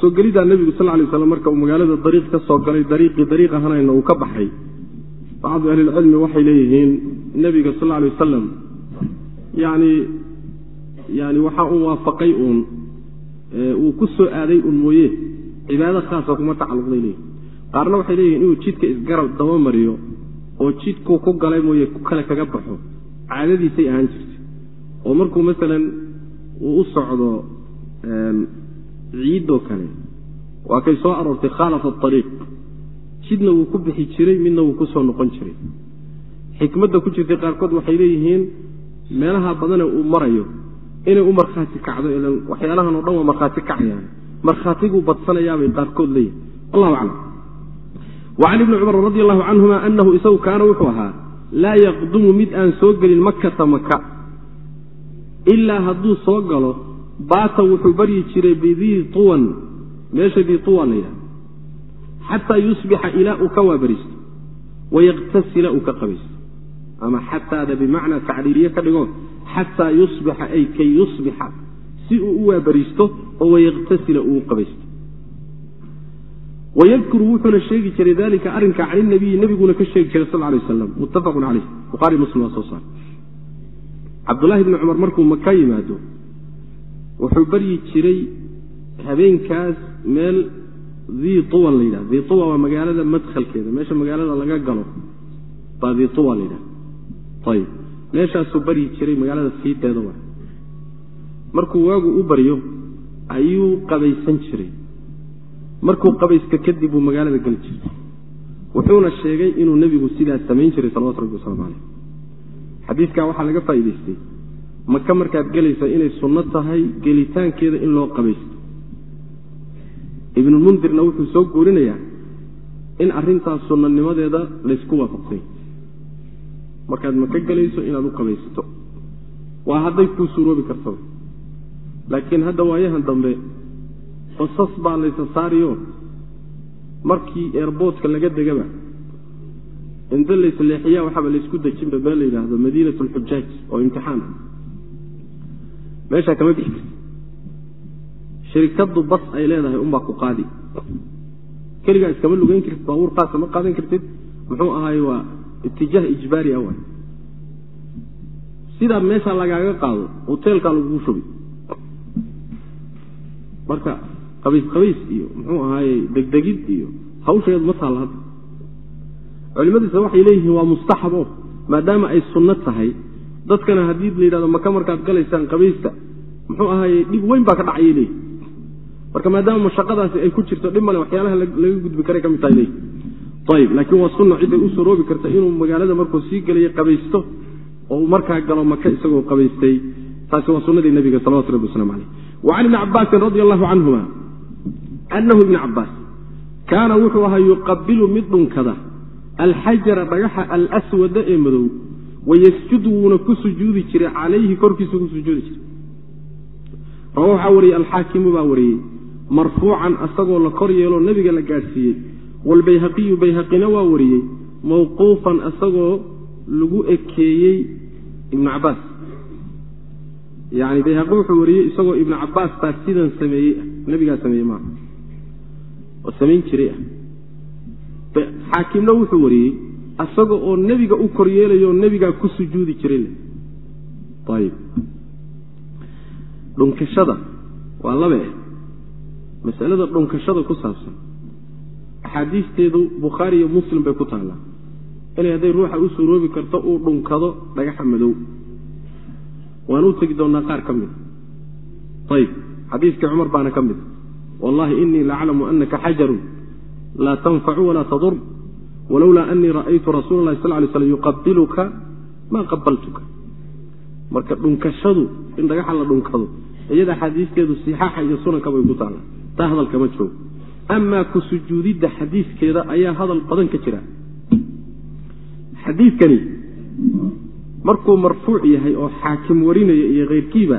[SPEAKER 1] soo gelidaa nebigu sal lay slam marka uu magaalada dariiq ka soo galay dariiqii dariiq ahanayna uu ka baxay. Bacdu ahlilcilmi waxay leeyihiin nebiga sal lay wasalam yani yani waxaa un waafaqay uun uu ku soo aaday un mooye cibaado khaasa kuma tacalluqday leeyihiin qaarna waxay leeyihiin inuu jidka isgarab dabamariyo oo jidkuu ku galay mooye ku kale kaga baxo caadadiisay ahaan jirtay. oo markuu masalan uu u socdo ciidoo kale waa kay soo aroortay khaalafa ariiq jidna wuu ku bixi jiray midna wuu ku soo noqon jiray. Xikmadda ku jirtay qaarkood waxay leeyihiin meelaha badane uu marayo inay u markhaati kacdo waxyaalahan o dhan waa markhaati kacayaan. Markhaatiguu badsanayaabay qaarkood leeyihiin wallahu aclam wacan ibni cumar radi allahu canhuma anahu isagu kaana wuxuu ahaa laa yaqdumu mid aan soo gelin makkata maka ilaa hadduu soo galo baata wuxuu baryi jiray bidii tuwan meesha dii tuwan la xataa yusbixa ilaa uu ka waabaristo wayaqtasila uu ka qabaysto ama xataada bimacnaa tacliiliye ka dhigo xataa yusbixa ay kay yusbixa si uu u waabariisto oo wayaqtasila uu qabaysto wayadkuru wuxuuna sheegi jiray dalika arrinka can inabiyi nebiguna ka sheegi jiray sal lay waslam muttafaqun caleyh buhaari muslim waa soo saar cabdullahi bni cumar markuu maka yimaado wuxuu baryi jiray habeenkaas meel dii tuwan la yidhaha dii tuwa waa magaalada madkhalkeeda meesha magaalada laga galo baa dii tuwa la yidhaha ayib meeshaasuu baryi jiray magaalada fiideeda wa markuu waagu u baryo ayuu qabaysan jiray markuu qabayska kadib buu magaalada geli jiray. Wuxuuna sheegay inuu nebigu sidaa samayn jiray salawatu rabbi waslamu caleyh xadiidkaa waxaa laga faa'idaystay maka markaad gelaysa inay sunno tahay gelitaankeeda in loo qabaysto? Ibnulmundirna wuxuu soo guurinayaa in arrintaas sunnanimadeeda laysku waafaqsay. Markaad maka gelayso inaad u qabaysato? Waa hadday kuu suuroobi kartaba laakiin hadda waayahan dambe basas baa laysa saariyo. Markii eerboodka laga degaba inta laysleexiyaa waxaaba laysku dejinba bee la yidhaahdo madiinat alxujaaj oo imtixaan ah. Meeshaa kama bixi karti shirikaddu bas ay leedahay unbaa ku qaadi. Keligaa iskama lugeyn kartid baabuur qaasa ma qaadan kartid. Muxuu ahaay waa itijaah ijbaari ah waay. Sidaa meeshaa lagaaga qaado hoteelkaa lagugu shubi. Marka qabiis qabiis iyo muxuu ahaaye degdegid iyo hawsheedu ma taalla hadda culimadiisa waxay leeyihiin waa mustaxabo maadaama ay sunno tahay dadkana haddii la yidhahdo maka markaad galaysaan qabaysta muxuu ahaaye dhib weyn baa ka dhacayay leeyihi marka maadaama mashaqadaasi ay ku jirto dhib male waxyaalaha laga gudbi karay ka mid tahay leeyihi ayib laakiin waa sunna ciday u suroobi karta inuu magaalada markuu sii gelayo qabaysto oo markaa galo maka isagoo qabaystay taasi waa sunnadii nebiga salawatu rabbi waslamu caleyh wa can ibni cabaasin radi allahu canhuma anahu ibni cabaas kaana wuxuu ahaa yuqabilu mid dhunkada alxajara dhagaxa alswada ee madow wayasjudu wuuna ku sujuudi jiray calayhi korkiisu ku sujuudi jiray. Rawa waxaa wariyey alxaakimu baa wariyey marfuucan asagoo la kor yeeloo nebiga la gaadhsiiyey waalbayhaqiyu bayhaqina waa wariyey mawquufan asagoo lagu ekeeyey ibnu cabaas yani bayhaqi wuxuu wariyey isagoo ibnu cabaas baa sidan sameeyey ah nebigaa sameeyey maaha oo samayn jiray ah. Xaakimna wuxuu wariyey asaga oo nebiga u kor yeelayo nebigaa ku sujuudi jiray ayib dhunkashada waa labe masalada dhunkashada ku saabsan. Axaadiisteedu bukhaari iyo muslim bay ku taallaa. Inay hadday ruuxa u suuroobi karto uu dhunkado dhagaxa madow. Waan u tegi doonnaa qaar ka mida ayib xadiiskii cumar baana ka mid wallahi inii laclamu anaka xajarun laa tanfacu walaa tadur. Walowlaa anii ra'aytu rasuula lahi sal lay slm yuqabiluka maa qabaltuka marka dhunkashadu in dhagaxa la dhunkado iyada axaadiiskeedu sixaaxa iyo sunanka bay ku taalla. Taa hadal kama joogo amaa ku sujuudidda xadiiskeeda ayaa hadal badan ka jira. Xadiidkani markuu marfuuc yahay oo xaakim warinaya iyo keyrkiiba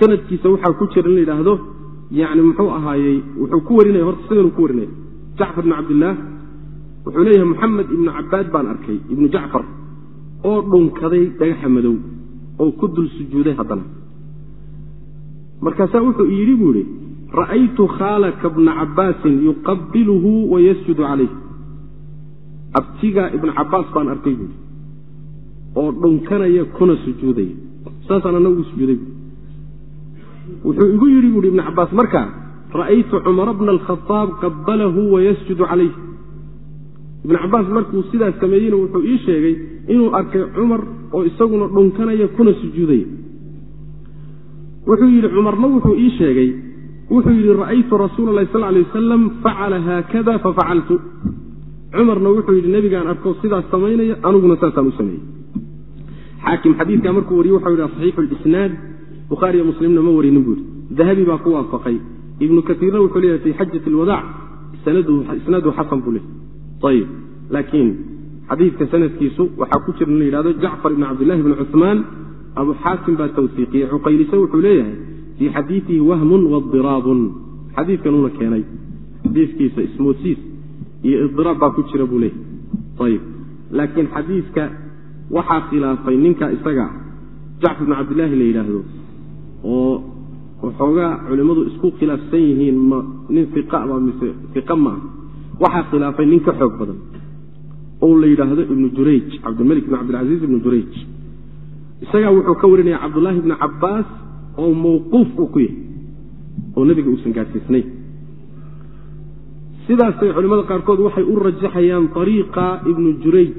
[SPEAKER 1] sanadkiisa waxaa ku jira in la yidhaahdo yani muxuu ahaayey wuxuu ku warinaya horta sidanuu ku warinaya jacfar ibnu cabdillaah wuxuu leeyahay moxamed ibnu cabaad baan arkay ibnu jacfar oo dhunkaday dhagaxa madow oo ku dul sujuuday haddana. Markaasaa wuxuu yidhi buu idhi ra'aytu khaalaka bna cabaasin yuqabiluhu wayasjudu calayh. Abtigaa ibnu cabaas baan arkay buui oo dhunkanaya kuna sujuudaya saasaan anagu sujuuday bui wuxuu igu yidhi buuhi ibnu cabaas markaa ra'aytu cumara bna alkhaaab qabalahu wayasjudu calayh ibnu cabaas markuu sidaas sameeyeyna wuxuu ii sheegay inuu arkay cumar oo isaguna dhunkanaya kuna sujuudaya wuxuu yidhi cumarna wuxuu ii sheegay wuxuu yidhi ra'aytu rasuula lahi sal lay wasalam facala haakada fafacaltu cumarna wuxuu yidhi nebigaan arko sidaas samaynaya aniguna saasaan u sameeyey. Xaakim xadiidkaa markuu wariye waxau yidhi saxiixu lisnaad bukhaariyo muslimna ma warinin buu yidhi. Dahabi baa ku waafaqay. Ibnu kaiirna wuxuu leeyahay fi xajat alwadaac. Isnaadu xasan buu leeyay ayib laakiin xadiidka sanadkiisu waxaa ku jira in la yidhahdo jacfar ibn cabdillahi bni cuثmaan abu xaakim baa tawsiiqiyey cuqaylise wuxuu leeyahay fii xadiidihi wahmun waidiraabun xadiidkanuuna keenay. Xadiiskiisa ismoosiis iyo idiraab baa ku jira buu leeyahy ayib laakiin xadiidka waxaa khilaafay ninka isaga jacfar ibn cabdillaahi la yidhaahdo oo waxoogaa culimmadu isku khilaafsan yihiin ma nin iqaba mise iqa maaha waxaa khilaafay nin ka xoog badan oo la yidhaahdo ibnu jurayj cabdilmalik ibn cabdilcasiis ibnu jurayj. Isagaa wuxuu ka warinaya cabdullaahi ibni cabbaas oo mawquuf uu ku yahay oo nebiga uusan gaadhsiisnayn sidaasay culimmada qaarkood waxay u rajaxayaan ariiqa ibnu jurayj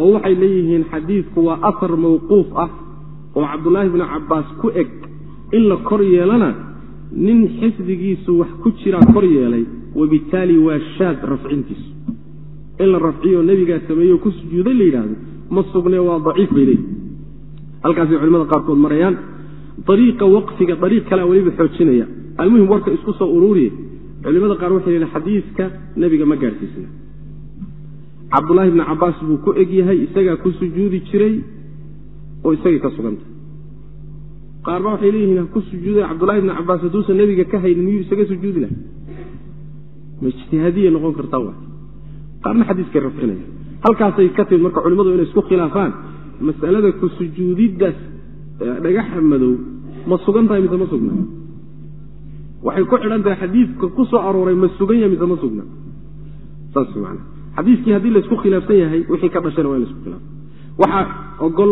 [SPEAKER 1] oo waxay leeyihiin xadiidku waa ahar mawquuf ah oo cabdullaahi bni cabbaas ku eg in la kor yeelana nin xifdigiisu wax ku jiraa kor yeelay wabitaali waa shaad rafcintiisu. In la rafciyo nebigaa sameeyo ku sujuuday la yidhaahdo ma sugne waa daciif bay leeyihi halkaasay culimada qaarkood marayaan ariiqa waqfiga ariiq kalea weliba xoojinaya. Almuhim warka isku soo uruuriye. Culimada qaar waxay leeyiin xadiiska nebiga ma gaadhsiisna cabdullaahi bni cabaas buu ku eg yahay isagaa ku sujuudi jiray oo isagay ka sugantay qaarba waxay leeyihiin ku sujuuday cabdullahi bni cabaas hadduusan nebiga ka haynin miyuu isaga sujuudi lahay ma ijtihaadiyay noqon kartaa wa qaarna xadiiskay rafcinaya. Halkaasay ka timid marka culimmadu inay isku khilaafaan. Masalada ku sujuudiddaas dhagaxa madow ma sugan tahay mise ma sugna? Waxay ku xidhan tahay xadiidka ku soo arooray ma sugan yahay mise ma sugna? Saas man xadiiskii haddii laysku khilaafsan yahay wixii ka dhashayna waa in la isku khilaafo waxaa ogol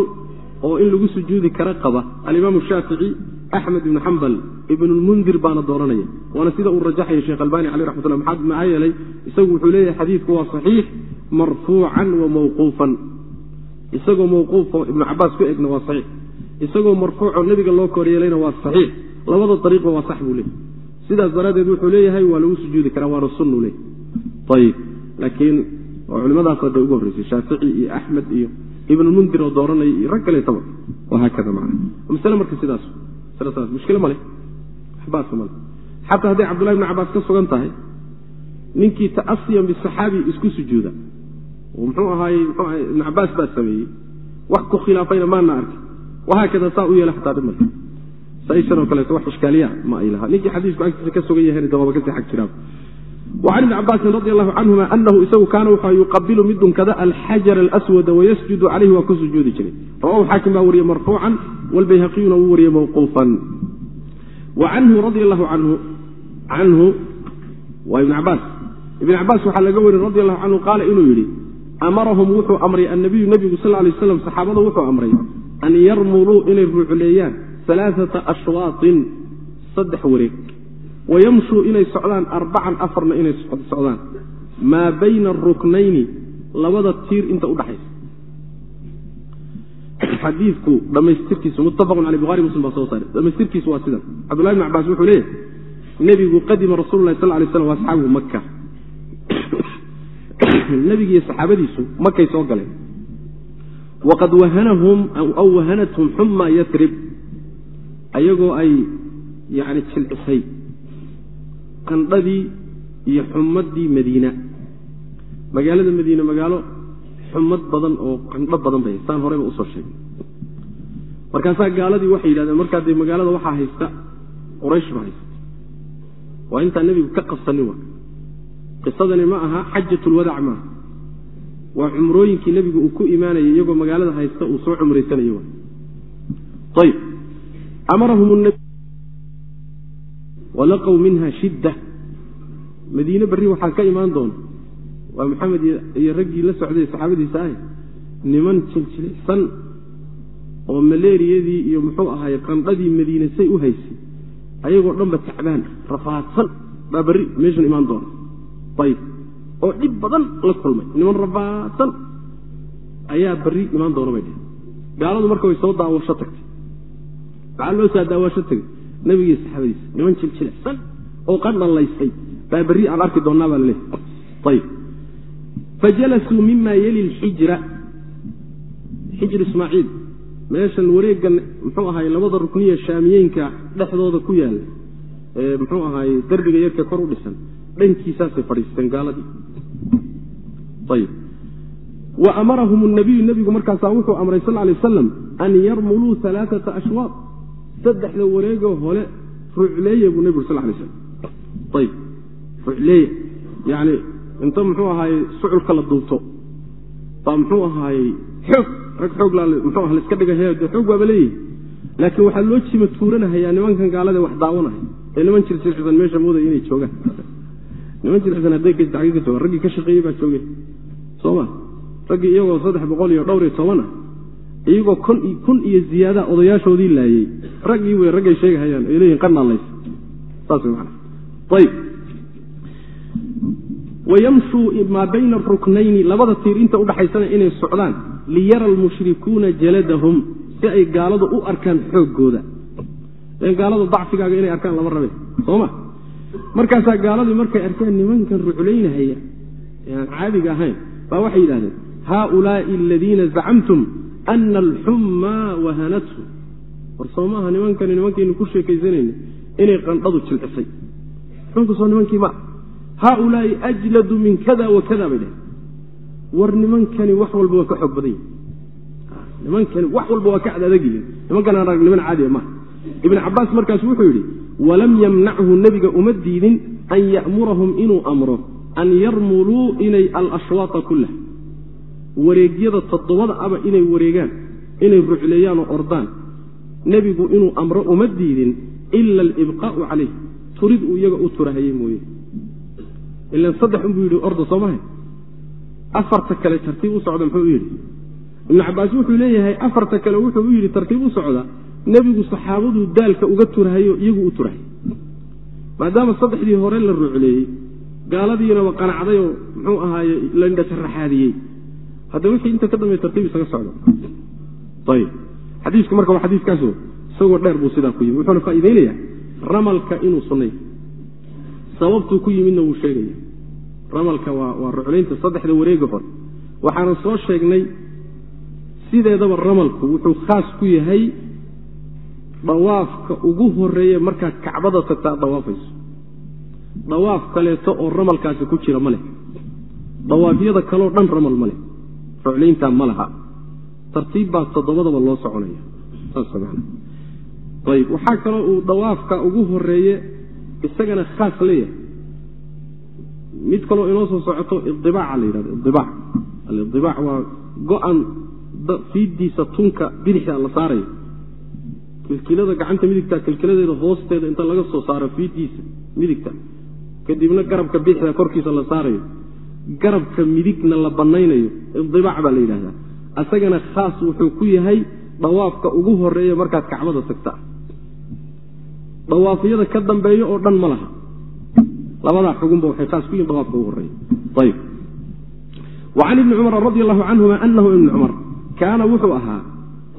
[SPEAKER 1] oo in lagu sujuudi kara qaba alimaamu shaafici axmed ibnu xambal ibnulmundir baana dooranaya. Waana sida uu rajaxaya sheekh albani caleh raxmatullah maxaa yeelay? Isagu wuxuu leeyahay xadiidku waa saxiix marfuucan wa mawquufan. Isagoo mawquufo ibnu cabaas ku egna waa saxiix. Isagoo marfuucoo nebiga loo koryeelayna waa saxiix. Labada ariiqba waa sax buu leeyahy sidaas daraaddeed wuxuu leeyahay waa lagu sujuudi karaa waana sunnu leey ayib laakiin oo culimadaas hadday ugu horreysay shaafici iyo axmed iyo ibnulmundir oo dooranaya iyo rag kaleetaba wahaakada man masle marka sidaas mushkilo male waxbaasa male xataa hadday cabdullahi ibni cabaas ka sugan tahay ninkii ta'asiyan bisaxaabi isku sujuuda. Oo muxuu ahaayey mxuu ahay ibnu cabaas baa sameeyey. Wax ku khilaafayna maana arkay wahaakada saa u yeela xataa dhib male saishan oo kaleeto wax ishkaaliya ma ay lahaa. Ninkii xadiisku agtiisa ka sugan yahayna dawaaba ka sii xag jiraa وcan ibni cabaasin radi allahu canhuma anahu isagu kaana wuxuu yuqabilu mid dunkada alxajar alaswada wayasjudu calayhi waa ku sujuudi jiray. Rawahu xaakim baa wariyey marfuucan wlbayhaqiyuna wuu wariyey mawquufan. Wa canhu radi allahu canhu waa ibn cabaas ibn cabaas waxaa laga weriy radi allahu canhu qaala inuu yidhi amarahum wuxuu amray annabiyu nebigu sal lay slam saxaabada wuxuu amray an yarmuluu inay ruucleeyaan alaaata ashwaaطin saddex wareeg wayamshuu inay socdaan arbacan afarna inay socdaan maa bayna aruknayni labada tiir inta udhaxaysa xadiidku dhammaystirkiisu muttafaqun caley buhari muslim baa soo saaray dhammaystirkiisu waa sidan cabdullahi bn cabaas wuxuu leeyahay nebigu qadima rasulu sal lay slam asxaabuhu maka nebigiiyo saxaabadiisu makay soo galeen waqad wahanahum aw wahanathum xuma yatrib ayagoo ay yani jilcisay qandhadii iyo xumadii madiina. Magaalada madiine magaalo xumad badan oo qandho badan bay saan horeyba u soo sheegay. Markaasaa gaaladii waxay yidhahdeen markaa dee magaalada waxaa haysta quraysh ba haysta. Waa intaan nebigu ka qabsanin wa qisadani ma aha xajatulwadac maaha waa cumrooyinkii nebigu uu ku imaanayay iyagoo magaalada haysta uu soo cumraysanayo ayb walaqw minha shidda. Madiine berri waxaa ka imaan doona waa maxamed iyo raggii la socday saxaabadiisa ah niman jiljilicsan oo maleeriyadii iyo muxuu ahaay qandhadii madiine say u haysay ayagoo dhanba tacbaan rafaadsan baa berri meeshan imaan doona ayb oo dhib badan la kulmay. Niman rafaadsan ayaa berri imaan doona bay dheh gaaladu marka way soo daawasho tagtay. Maxaa loo daawasho tagay nabigiiyo saxaabadiisa niman jiljilicsan oo qandhalaysay baa berri aan arki doonnaa baa laleeyahy ayb fajalasuu mima yeli lxijra xijr ismaaciil. Meeshan wareeggan muxuu ahaay labada rukniya shaamiyeynka dhexdooda ku yaalla ee muxuu ahaay derbiga yarka kor u dhisan. Dhankiisaasay fadhiisteen gaaladii. Ayb wa amarahum nabiyu nebigu markaasaa wuxuu amray sal lay wasalam an yarmuluu alaaata ashwaaq saddexda wareegoo hole rucleeye buu nebigu sal lay slam ayb rucleeye yani inta muxuu ahaaye suculka la duubto. Baa muxuu ahaayey xoog rag xoog mxuu ah laiska dhiga he xoog baaba leeyihi laakiin waxaa loo jima tuuranahayaa nimankan gaalada wax daawanaya ee niman jirsircisan meesha moodaya inay joogaan. Niman jircisan hadday gagii ka joogaan raggii ka shaqeeyey baa joogay sooma raggii iyagoo saddex boqol iyo dhowr iyo toban ah iyagoo kun iyo ziyaada odayaashoodii laayey raggii wey raggay sheegahayaan ay leeyihiin qanaalays saas man ayb wayamshuu maa bayna aruknayni labada tiir inta udhaxaysana inay socdaan liyara almushrikuuna jaladahum si ay gaaladu u arkaan xooggooda. Ee gaalada dacfigaaga inay arkaan lama rabe sooma markaasaa gaaladii markay arkeen nimankan ruculaynahaya aan caadiga ahayn baa waxay yidhahdeen haaulaai aladiina zacamtum ana alxummaa wahanathu. War soo nimankani nimankaynu ku sheekaysanayna inay qandhadu jilcisay soo nimankii ma. Haaulaai ajladu min kada wa kada bay dhaheen war nimankani wax walba waa ka xoog badan yihiin nimankani wax walba waa ka cadadagyihin nimankan aan arag niman caadiya maaha ibn cabaas markaas wuxuu yidhi walam yamnachu nebiga uma diidin an ya'murahum inuu amro an yarmuluu inay alashwaata kullah wareegyada toddobada aba inay wareegaan inay rucleeyaan oo ordaan. Nebigu inuu amro uma diidin ila alibqaa'u calayh turid uu iyaga u turahayey mooye. Ilan saddex unbuu yidhi orda soo afarta kale tartiib u socda muxuu u yidhi. Ibnu cabaas wuxuu leeyahay afarta kale wuxuu u yidhi tartiib u socda nebigu saxaabaduu daalka uga turahayo iyagu u turahay maadaama saddexdii hore la rucleeyey gaaladiinaba qanacdayoo muxuu ahaaye landhasharaxaadiyey hadda wixii inta ka dambeey tartiib isaga socda ayib xadiisku marka waa xadiiskaaso isagoo dheer buu sidaa ku yimi wuxuuna faa'iideynayaa ramalka inuu sunnay. Sababtuu ku yimidna wuu sheegaya. Ramalka waa waa ruclaynta saddexda wareega hore waxaana soo sheegnay sideedaba ramalku wuxuu khaas ku yahay dhawaafka ugu horeeye markaad kacbada tagta ad dhawaafayso dhawaaf kaleeto oo ramalkaasi ku jira ma leh. Dhawaafyada kaleo dhan ramal ma leh ruclayntaa ma laha. Tartiib baa toddobadaba loo soconaya. Saasayb waxaa kaloo uu dhawaafka ugu horeeye isagana khaas leeyahay. Mid kaloo inoo soo socoto idibaaca la yidhahdo idibaac. Alidibaac waa go-an fiiddiisa tunka bidixda la saarayo kilkilada gacanta midigta kilkiladeeda hoosteeda inta laga soo saaro fiiddiisa midigta. Kadibna garabka bidixda korkiisa la saarayo garabka midigna la banaynayo idibaac baa la yidhahdaa asagana khaas wuxuu ku yahay dhawaafka ugu horreeya markaad kacbada tagtaa dhawaafyada ka dambeeyo oo dhan ma laha. Labadaa xugunba waxay khaas ku yihiin dhawaafka ugu horreeya ayb wa can ibni cumar radi allahu canhuma anahu ibni cumar kaana wuxuu ahaa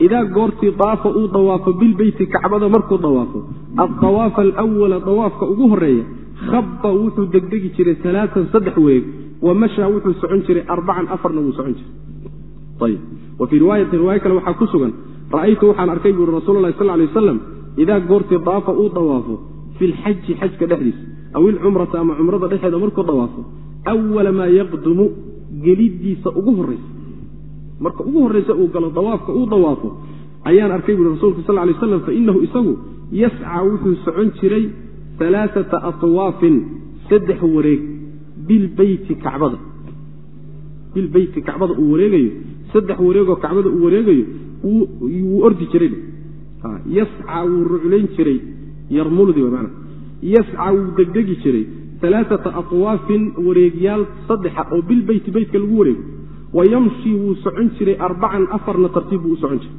[SPEAKER 1] idaa goortii daafa uu dawaafo bilbeyti kacbada markuu dawaafo addawaafa alwala dawaafka ugu horreeya khaba wuxuu degdegi jiray alaaan saddex weeg wa mashaa wuxuu socon jiray arbacan afarna wuu socon jiray. Wa fii riwaayatin riwaayo kale waxaa ku sugan ra'aytu waxaan arkay buuri rasuulu lahi sal lay waslam idaa goortii daafa uu dawaafo fi lxaji xajka dhexdiisa aw ilcumrata ama cumrada dhexeeda markuu dawaafo awala maa yaqdumu gelidiisa ugu horaysa marka ugu horraysa uu galo dawaafka uu dawaafo ayaan arkay buuri rasulka sal lay slam fainahu isagu yascaa wuxuu socon jiray alaaata atwaafin saddex wareeg bilbeyti kacbada. Bilbeyti kacbada uu wareegayo saddex wareegoo kacbada uu wareegayo wuu ordi jiray. Yascaa wuu ruclayn jiray yarmuldi w mana yascaa wuu degdegi jiray alaaata atwaafin wareegyaal saddexa oo bilbeyti beytka lagu wareego. Wa yamshi wuu socon jiray arbacan afarna tartiib buu u socon jiray.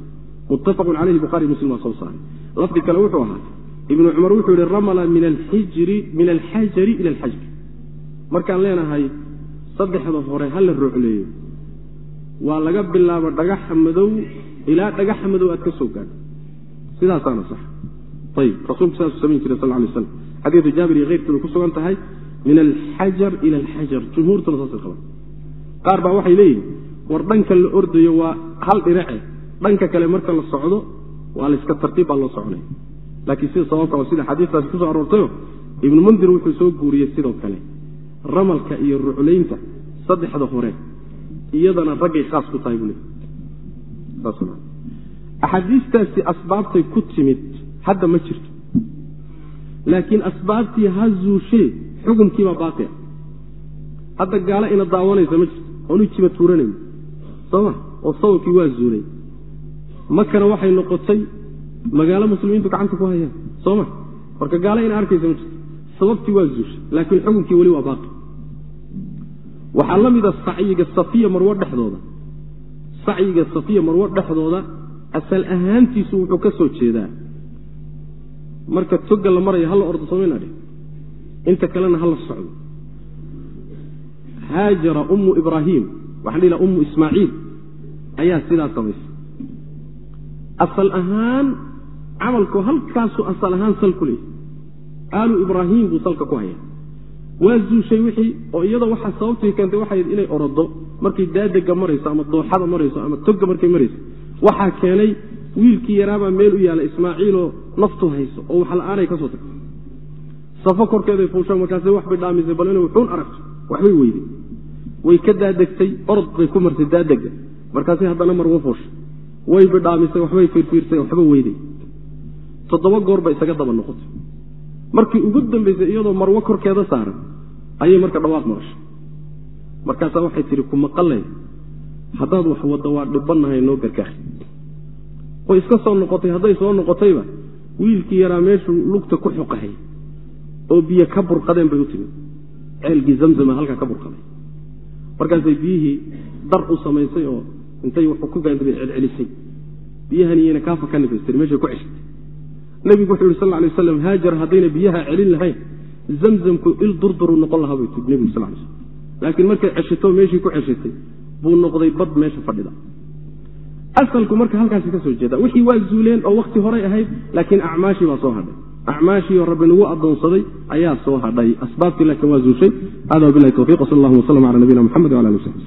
[SPEAKER 1] Muttafaqun caleyhi buhari muslim waa soo saaray. Lafdi kale wuxuu ahaa ibnu cumar wuxuu yihi ramala min alxajari ila alxajri markaan leenahay saddexda hore ha la rucleeyo waa laga bilaabo dhagaxa madow ilaa dhagaxa madow aad ka soo gaadho. Sidaasaana sax. Ayib rasuulku saasuu samayn jiray sal lay slam xadiidu jaabir iyo keyrkii bay ku sugan tahay min alxajar ila alxajar jumhuurtuna saasay qaban qaar baa waxay leeyihiin war dhanka la ordayo waa hal dhinace dhanka kale marka la socdo waa layska tartiib baa loo soconaya laakiin sida sababka waa sida xadiistaasi ku soo aroortayo ibnu mundir wuxuu soo guuriyey sidoo kale ramalka iyo ruclaynta saddexda hore iyadana raggay khaas ku tahay buu axaadiistaasi asbaabtay ku timid hadda ma jirto. Laakiin asbaabtii ha zuushee xukunkiibaa baaqia hadda gaalo ina daawanaysa ma jirto oonu jiba tuuranayn sooma oo sababkii waa zuulay. Makana waxay noqotay magaalo muslimiintu gacanta ku hayaan. Sooma marka gaalo ina arkaysa ma jirto. Sababtii waa zuushay laakiin xukunkii weli waa baaqi waxaa la mida sacyiga safiya marwo dhexdooda. Sacyiga safiya marwo dhexdooda asal ahaantiisu wuxuu ka soo jeedaa. Marka toga la maraya hala ordo somayna dheh inta kalena hala socdo. Haajara ummu ibraahim waxaan dhihi laha ummu ismaaciil ayaa sidaa samaysay. Asal ahaan camalku halkaasuu asal ahaan sal ku leeyahy aalu ibraahim buu salka ku haya waa zuushay wixii oo iyadoo waxaa sababtii keentay waxay inay orodo markay daadega marayso ama dooxada marayso ama toga markay marayso waxaa keenay wiilkii yaraabaa meel u yaalla ismaaciiloo naftu hayso oo wax la'aanay ka soo tagto. Safo korkeeday fuusha markaasay wax bay dhaamisay bal inay wuxuun aragto waxbay weyday way ka daadegtay orod bay ku martay daadega markaasay haddana marwo fuushay. Way bidhaamisay waxbay fiirfiirsay waxba weyday toddoba goor bay isaga daba noqotay markii ugu dambaysay iyadoo marwo korkeeda saaran ayay marka dhawaaq marashay markaasaa waxay tihi ku maqalee haddaad wax wadda waa dhibbannahay noo gargaar. Way iska soo noqotay hadday soo noqotayba wiilkii yaraa meeshuu lugta ku xuqahay oo biyo ka burqadeen bay u timid. Ceelkii zamzama halkaa ka burqaday. Markaasay biyihii dar u samaysay oo intay wuxuu ku bay celcelisay. Biyahan iyana kaa fakanifastiri meeshay ku ceshatay nebigu wuxuu yidhi sal lay waslam haajar haddayna biyaha celin lahayn zamzamku il durduru noqon lahaa bay tii nebigu sal lay slam laakiin markay ceshato meeshii ku ceshatay buu noqday bad meesha fadhida. Asalku marka halkaasi ka soo jeeda wixii waa zuuleen oo wakti horay ahayd laakiin acmaashii baa soo hadhay. Acmaashiioo rabbi nagu adoonsaday ayaa soo hadhay. Asbaabtii laakiin waa zuushay hada wabilahi towfiq wsal allah wslm ala nabiyina mxamed wala ali w sabi